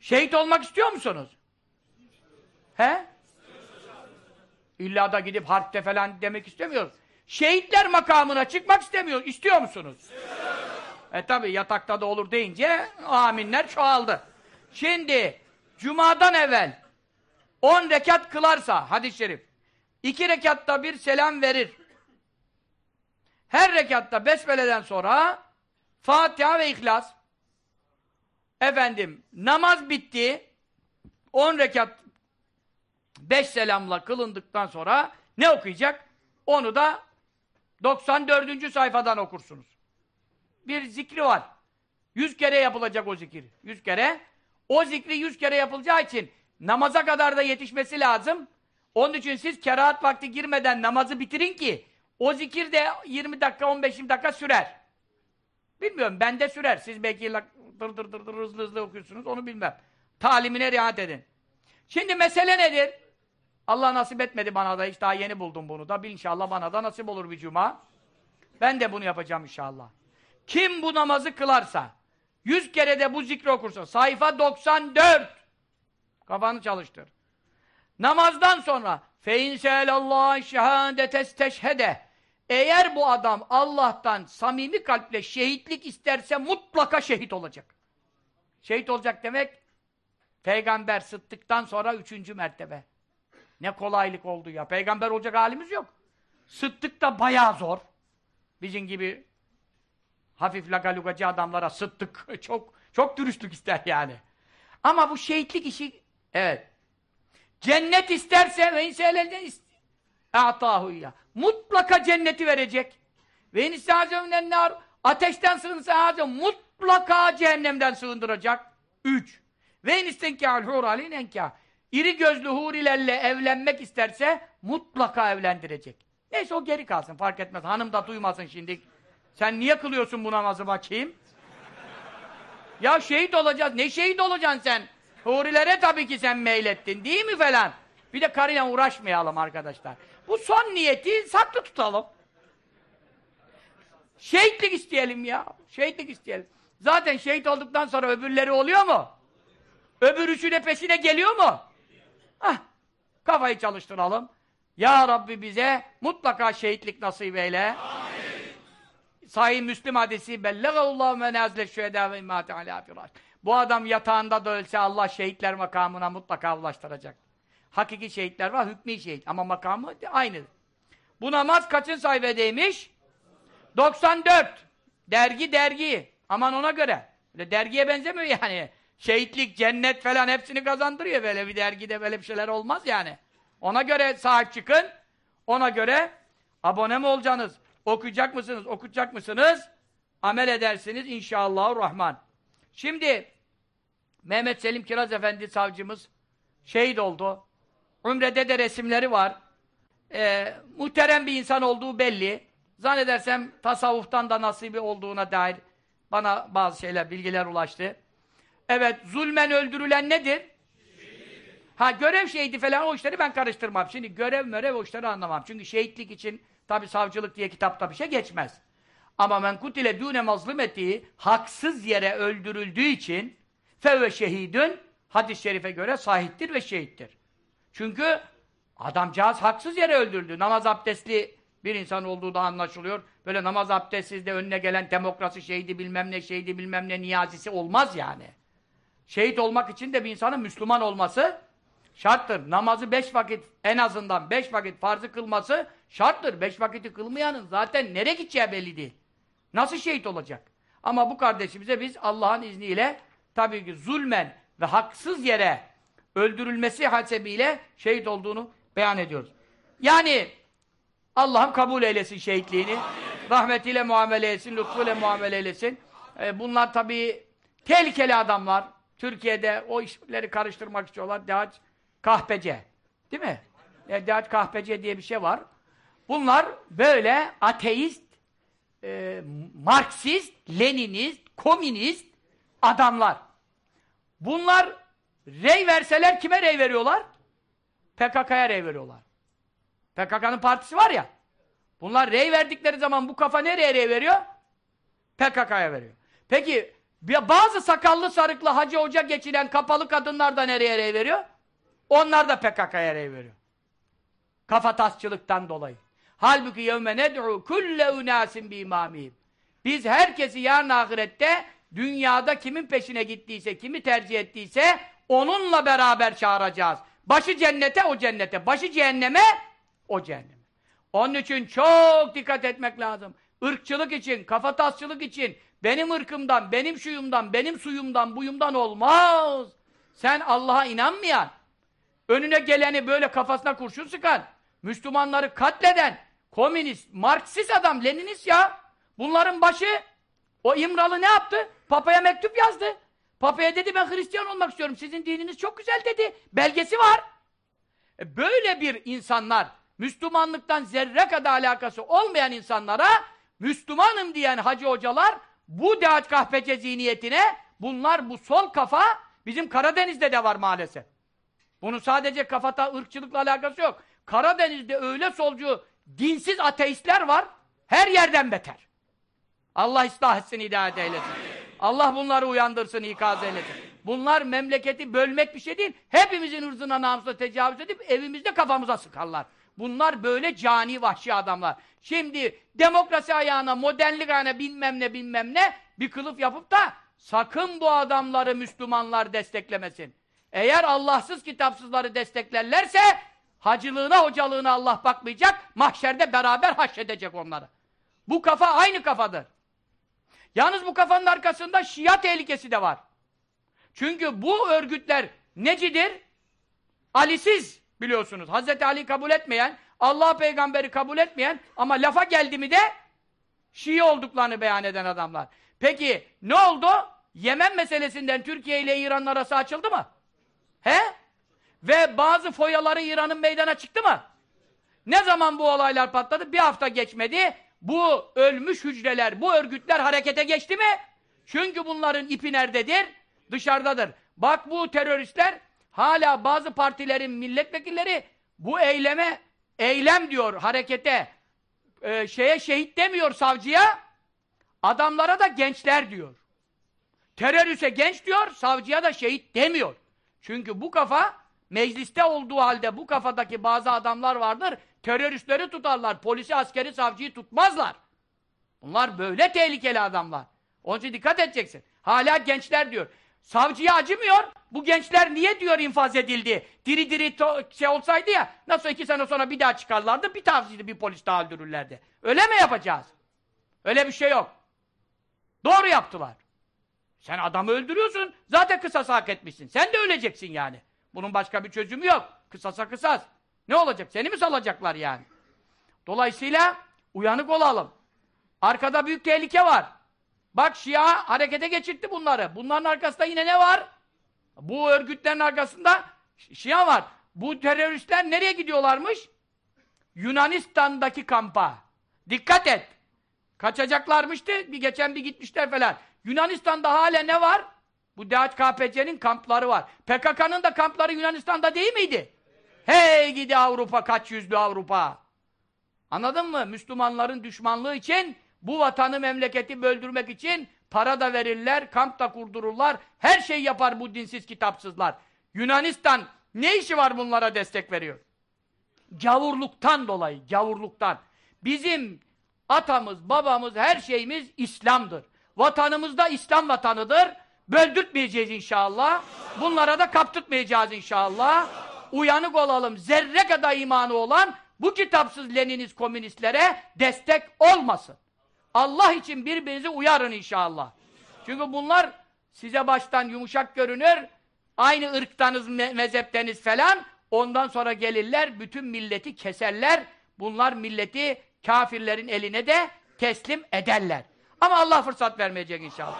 Şehit olmak istiyor musunuz? He? İlla da gidip harpte falan demek istemiyoruz. Şehitler makamına çıkmak istemiyor. İstiyor musunuz? E tabi yatakta da olur deyince aminler çoğaldı. Şimdi Cuma'dan evvel 10 rekat kılarsa hadis-i şerif 2 rekatta bir selam verir. Her rekatta besmeleden sonra Fatiha ve İhlas efendim namaz bitti 10 rekat beş selamla kılındıktan sonra ne okuyacak? Onu da 94. sayfadan okursunuz. Bir zikri var. Yüz kere yapılacak o zikir. Yüz kere. O zikri yüz kere yapılacağı için namaza kadar da yetişmesi lazım. Onun için siz kerahat vakti girmeden namazı bitirin ki o zikir de 20 dakika 15 dakika sürer. Bilmiyorum bende sürer. Siz belki dır dır dır dır hızlı hızlı okuyorsunuz onu bilmem. Talimine riayet edin. Şimdi mesele nedir? Allah nasip etmedi bana da hiç daha yeni buldum bunu da. İnşallah bana da nasip olur bir cuma. Ben de bunu yapacağım inşallah. Kim bu namazı kılarsa, yüz kere de bu zikri okursa, sayfa 94. Kafanı çalıştır. Namazdan sonra fein se'elallahi şehadetes teşhede eğer bu adam Allah'tan samimi kalple şehitlik isterse mutlaka şehit olacak. Şehit olacak demek peygamber sıttıktan sonra üçüncü mertebe. Ne kolaylık oldu ya. Peygamber olacak halimiz yok. Sıddık da bayağı zor. Bizim gibi hafif lagalugacı adamlara sıddık. çok çok dürüstlük ister yani. Ama bu şehitlik işi evet. Cennet isterse ve inselelden atahu ya. Mutlaka cenneti verecek. Ve in nar ateşten sığınsa mutlaka cehennemden sığındıracak. Üç. Ve in istenkâl huralin enkâh. İri gözlü hurilerle evlenmek isterse mutlaka evlendirecek. Neyse o geri kalsın fark etmez. Hanım da duymasın şimdi. Sen niye kılıyorsun bu namazı bakayım? ya şehit olacağız. Ne şehit olacaksın sen? Hurilere tabii ki sen meylettin değil mi falan? Bir de karıyla uğraşmayalım arkadaşlar. Bu son niyeti saklı tutalım. Şehitlik isteyelim ya. Şehitlik isteyelim. Zaten şehit olduktan sonra öbürleri oluyor mu? Öbür üçü de peşine geliyor mu? Hah, kafayı çalıştıralım. Ya Rabbi bize mutlaka şehitlik nasip eyle. Amin. Sahih Müslim hadisi bellegallahu menazile şühedâ ve immâti alâ firaş. Bu adam yatağında da ölse Allah şehitler makamına mutlaka ulaştıracak. Hakiki şehitler var, hükmü şehit. Ama makamı aynı. Bu namaz kaçın sayfedeymiş? 94. Dergi dergi. Aman ona göre. Dergiye benzemiyor yani. Şehitlik, cennet falan hepsini kazandırıyor böyle bir dergide böyle bir şeyler olmaz yani. Ona göre sahip çıkın. Ona göre abone mi olacaksınız? Okuyacak mısınız? Okutacak mısınız? Amel edersiniz inşallah rahman. Şimdi Mehmet Selim Kiraz Efendi savcımız şehit oldu. Umre'de de resimleri var. Ee, muhterem bir insan olduğu belli. Zannedersem tasavvuftan da nasibi olduğuna dair bana bazı şeyler, bilgiler ulaştı. Evet, zulmen öldürülen nedir? Ha görev şehidi falan o işleri ben karıştırmam. Şimdi görev mörev o işleri anlamam. Çünkü şehitlik için tabi savcılık diye kitapta bir şey geçmez. Ama men kutile dûne mazlumeti haksız yere öldürüldüğü için fevve şehidün hadis-i şerife göre sahiptir ve şehittir. Çünkü adamcağız haksız yere öldürdü. Namaz abdestli bir insan olduğu da anlaşılıyor. Böyle namaz abdestsiz de önüne gelen demokrasi şehidi bilmem ne şehidi bilmem ne niyazisi olmaz yani. Şehit olmak için de bir insanın Müslüman olması şarttır. Namazı beş vakit en azından beş vakit farzı kılması şarttır. Beş vakiti kılmayanın zaten nereye gideceği belli değil. Nasıl şehit olacak? Ama bu kardeşimize biz Allah'ın izniyle tabii ki zulmen ve haksız yere öldürülmesi hasebiyle şehit olduğunu beyan ediyoruz. Yani Allah'ım kabul eylesin şehitliğini. Rahmetiyle muamele etsin, lütfuyla muamele eylesin. Ee, bunlar tabii tehlikeli adamlar. Türkiye'de o işleri karıştırmak istiyorlar. Dehaç kahpece. Değil mi? E, Dehaç kahpece diye bir şey var. Bunlar böyle ateist, e, Marksist, Leninist, komünist adamlar. Bunlar rey verseler kime rey veriyorlar? PKK'ya rey veriyorlar. PKK'nın partisi var ya. Bunlar rey verdikleri zaman bu kafa nereye rey veriyor? PKK'ya veriyor. Peki bazı sakallı sarıklı hacı hoca geçiren kapalı kadınlar da nereye rey veriyor? Onlar da PKK'ya rey veriyor. Kafa tasçılıktan dolayı. Halbuki yevme ned'u kulle unasin bi imamihim. Biz herkesi yarın ahirette dünyada kimin peşine gittiyse, kimi tercih ettiyse onunla beraber çağıracağız. Başı cennete o cennete, başı cehenneme o cehenneme. Onun için çok dikkat etmek lazım. Irkçılık için, kafatasçılık için, benim ırkımdan, benim şuyumdan, benim suyumdan, buyumdan olmaz. Sen Allah'a inanmayan, önüne geleni böyle kafasına kurşun sıkan, Müslümanları katleden, komünist, Marksist adam, Leninist ya. Bunların başı, o İmralı ne yaptı? Papa'ya mektup yazdı. Papa'ya dedi ben Hristiyan olmak istiyorum. Sizin dininiz çok güzel dedi. Belgesi var. E böyle bir insanlar, Müslümanlıktan zerre kadar alakası olmayan insanlara Müslümanım diyen hacı hocalar bu dehat kahpece zihniyetine bunlar bu sol kafa bizim Karadeniz'de de var maalesef. Bunun sadece kafata ırkçılıkla alakası yok. Karadeniz'de öyle solcu dinsiz ateistler var her yerden beter. Allah ıslah etsin, hidayet eylesin. Allah bunları uyandırsın, ikaz eylesin. Bunlar memleketi bölmek bir şey değil. Hepimizin hırzına namusuna tecavüz edip evimizde kafamıza sıkarlar. Bunlar böyle cani vahşi adamlar. Şimdi demokrasi ayağına, modernlik ayağına bilmem ne bilmem ne bir kılıf yapıp da sakın bu adamları Müslümanlar desteklemesin. Eğer Allahsız kitapsızları desteklerlerse hacılığına hocalığına Allah bakmayacak, mahşerde beraber haşredecek onları. Bu kafa aynı kafadır. Yalnız bu kafanın arkasında Şia tehlikesi de var. Çünkü bu örgütler necidir? Alisiz biliyorsunuz. Hazreti Ali kabul etmeyen, Allah peygamberi kabul etmeyen ama lafa geldi mi de Şii olduklarını beyan eden adamlar. Peki ne oldu? Yemen meselesinden Türkiye ile İran arası açıldı mı? He? Ve bazı foyaları İran'ın meydana çıktı mı? Ne zaman bu olaylar patladı? Bir hafta geçmedi. Bu ölmüş hücreler, bu örgütler harekete geçti mi? Çünkü bunların ipi nerededir? Dışarıdadır. Bak bu teröristler hala bazı partilerin milletvekilleri bu eyleme eylem diyor harekete e, şeye şehit demiyor savcıya adamlara da gençler diyor. Teröriste genç diyor, savcıya da şehit demiyor. Çünkü bu kafa mecliste olduğu halde bu kafadaki bazı adamlar vardır. Teröristleri tutarlar. Polisi, askeri, savcıyı tutmazlar. Bunlar böyle tehlikeli adamlar. Onun için dikkat edeceksin. Hala gençler diyor. Savcıya acımıyor. Bu gençler niye diyor infaz edildi? Diri diri şey olsaydı ya, nasıl iki sene sonra bir daha çıkarlardı, bir tavsiyede bir polis daha öldürürlerdi. Öyle mi yapacağız? Öyle bir şey yok. Doğru yaptılar. Sen adamı öldürüyorsun, zaten kısas hak etmişsin. Sen de öleceksin yani. Bunun başka bir çözümü yok. Kısasa kısas. Ne olacak? Seni mi salacaklar yani? Dolayısıyla uyanık olalım. Arkada büyük tehlike var. Bak Şia harekete geçirtti bunları. Bunların arkasında yine ne var? Bu örgütlerin arkasında Şia var. Bu teröristler nereye gidiyorlarmış? Yunanistan'daki kampa. Dikkat et. Kaçacaklarmıştı. Bir geçen bir gitmişler falan. Yunanistan'da hala ne var? Bu DHKPC'nin kampları var. PKK'nın da kampları Yunanistan'da değil miydi? Hey gidi Avrupa, kaç yüzlü Avrupa! Anladın mı? Müslümanların düşmanlığı için, bu vatanı, memleketi böldürmek için para da verirler, kamp da kurdururlar, her şey yapar bu dinsiz kitapsızlar. Yunanistan ne işi var bunlara destek veriyor? Gavurluktan dolayı, gavurluktan. Bizim atamız, babamız, her şeyimiz İslam'dır. Vatanımız da İslam vatanıdır. Böldürtmeyeceğiz inşallah. Bunlara da kaptırtmayacağız inşallah. Uyanık olalım. Zerre kadar imanı olan bu kitapsız Leninist komünistlere destek olmasın. Allah için birbirinizi uyarın inşallah. Çünkü bunlar size baştan yumuşak görünür. Aynı ırktanız, me mezhepteniz falan. Ondan sonra gelirler, bütün milleti keserler. Bunlar milleti kafirlerin eline de teslim ederler. Ama Allah fırsat vermeyecek inşallah.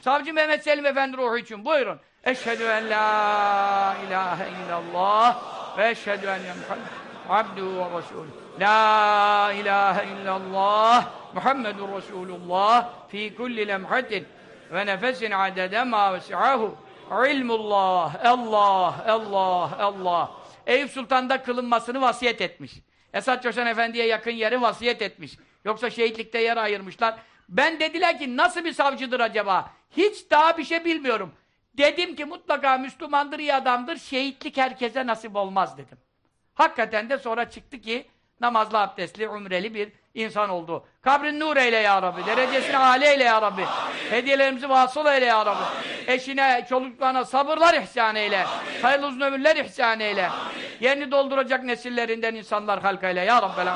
Savcı Mehmet Selim Efendi ruhu için buyurun. Eşhedü en la ilahe illallah ve eşhedü enne Muhammed abduhu ve resulü. La ilahe illallah Muhammedur Resulullah fi kulli lemhatin ve nefesin adede ma vesi'ahu ilmullah Allah Allah Allah Eyüp Sultan'da kılınmasını vasiyet etmiş. Esat Coşan Efendi'ye yakın yeri vasiyet etmiş. Yoksa şehitlikte yer ayırmışlar. Ben dediler ki nasıl bir savcıdır acaba? Hiç daha bir şey bilmiyorum. Dedim ki mutlaka Müslümandır, iyi adamdır. Şehitlik herkese nasip olmaz dedim. Hakikaten de sonra çıktı ki namazlı, abdestli, umreli bir insan oldu. Kabrin nur eyle ya Rabbi. Derecesini âli eyle ya Rabbi. Amin. Hediyelerimizi vasıl eyle ya Rabbi. Amin. Eşine, çoluklarına sabırlar ihsan eyle. Amin. Hayırlı uzun ömürler ihsan eyle. Amin. Yerini dolduracak nesillerinden insanlar halka eyle ya Rabbi.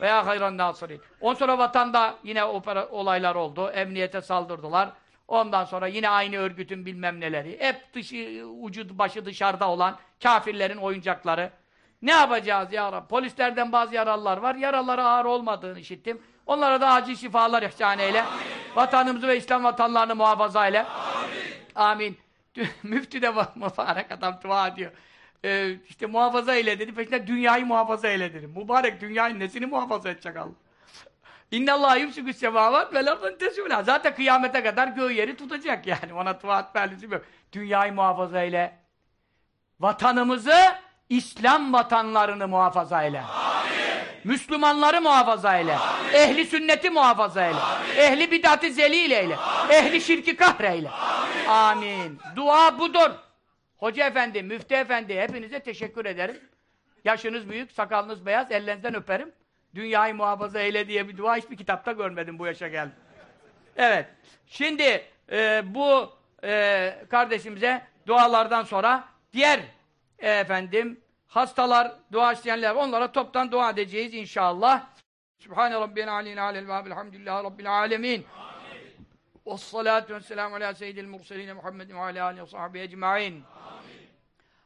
Veya hayran nasirin. Ondan sonra vatanda yine olaylar oldu. Emniyete saldırdılar. Ondan sonra yine aynı örgütün bilmem neleri. Hep dışı, ucu başı dışarıda olan kafirlerin oyuncakları. Ne yapacağız ya Rabbi? Polislerden bazı yaralılar var. Yaralılara ağır olmadığını işittim. Onlara da acil şifalar ihsan eyle. Amin. Vatanımızı ve İslam vatanlarını muhafaza eyle. Amin. Amin. Müftü de mübarek adam dua ediyor. Ee, işte muhafaza eyle dedi. Peşinde dünyayı muhafaza eyle dedi. Mübarek dünyayı nesini muhafaza edecek Allah? İnnallâh yumsükü's semâvat ve lafın tesûlâ. Zaten kıyamete kadar göğü yeri tutacak yani. Ona dua etme yok. Dünyayı muhafaza eyle. Vatanımızı İslam vatanlarını muhafaza eyle. Amin. Müslümanları muhafaza eyle. Amin. Ehli sünneti muhafaza eyle. Amin. Ehli bidatı zelil eyle. Amin. Ehli şirki kahreyle. Amin. Amin. Dua budur. Hoca efendi, müftü efendi hepinize teşekkür ederim. Yaşınız büyük, sakalınız beyaz, ellerinizden öperim. Dünyayı muhafaza eyle diye bir dua hiçbir kitapta görmedim bu yaşa geldim. Evet. Şimdi e, bu e, kardeşimize dualardan sonra diğer e, efendim hastalar, dua isteyenler onlara toptan dua edeceğiz inşallah. Sübhane Rabbina aleyhi alel ve elhamdülillahi Rabbil alemin. Ve salatu ve selamu ala seyyidil murseline Muhammedin ve ala aleyhi ve sahbihi ecma'in.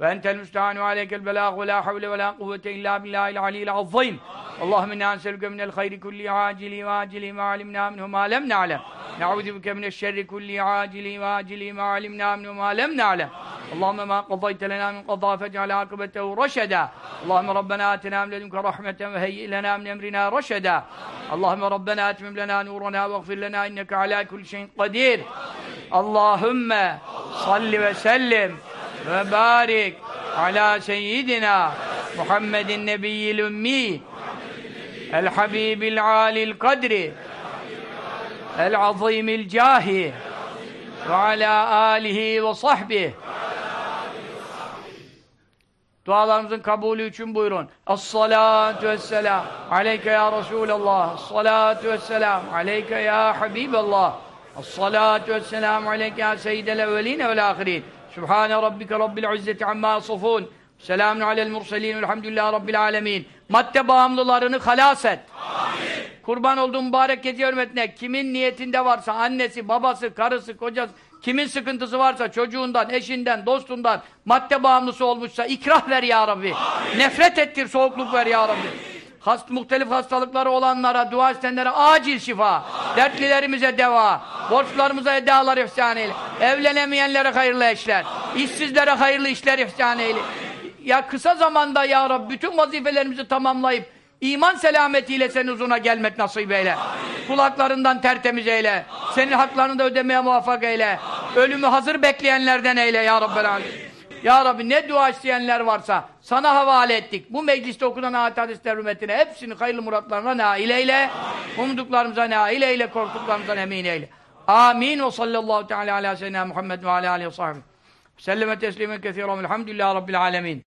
وأنت المستعان وعليك البلاغ ولا حول ولا قوة إلا بالله العلي العظيم. اللهم إنا نسألك من الخير كل عاجل وآجل ما علمنا منه ما لم نعلم. نعوذ بك من الشر كل عاجل وآجل ما علمنا منه ما لم نعلم. اللهم ما قضيت لنا من قضاء فاجعل عاقبته رشدا. اللهم ربنا آتنا من لدنك رحمة وهيئ لنا من أمرنا رشدا. اللهم ربنا أتمم لنا نورنا واغفر لنا إنك على كل شيء قدير. اللهم صل وسلم ve barik ala seyyidina Muhammedin nebiyyil ümmi el habibil alil kadri el azimil cahi ve ala alihi ve sahbihi Dualarımızın kabulü için buyurun. Es-salatu vesselam aleyke ya Resulallah. Es-salatu vesselam aleyke ya Habiballah. Es-salatu vesselam aleyke ya Seyyidel evveline vel ahirin. Sübhane rabbike rabbil izzeti amma yasifun. Selamun alel murselin. Elhamdülillahi rabbil alemin. Madde bağımlılarını halas et. Amin. Kurban olduğum mübarek gece hürmetine kimin niyetinde varsa annesi, babası, karısı, kocası Kimin sıkıntısı varsa çocuğundan, eşinden, dostundan, madde bağımlısı olmuşsa ikrah ver ya Rabbi. Nefret ettir, soğukluk ver ya Rabbi. Hast, muhtelif hastalıkları olanlara, dua isteyenlere acil şifa. Dertlilerimize deva. Borçlarımıza edalar ihsan eyle. Evlenemeyenlere hayırlı eşler. işsizlere hayırlı işler ihsan eyle. Ya kısa zamanda ya Rabbi bütün vazifelerimizi tamamlayıp iman selametiyle senin huzuruna gelmek nasip eyle. Kulaklarından tertemiz eyle. Senin haklarını da ödemeye muvaffak eyle. Ölümü hazır bekleyenlerden eyle ya Rabbel Alem. Ya Rabbi ne dua isteyenler varsa sana havale ettik. Bu mecliste okunan ayet hadisler hürmetine hepsini hayırlı muratlarına nail eyle. Umduklarımıza nail eyle, korktuklarımızdan emin eyle. Amin ve sallallahu teala ala seyyidina Muhammed ve ala aleyhi ve sahbihi. Selleme teslimen kethiren velhamdülillahi rabbil alemin.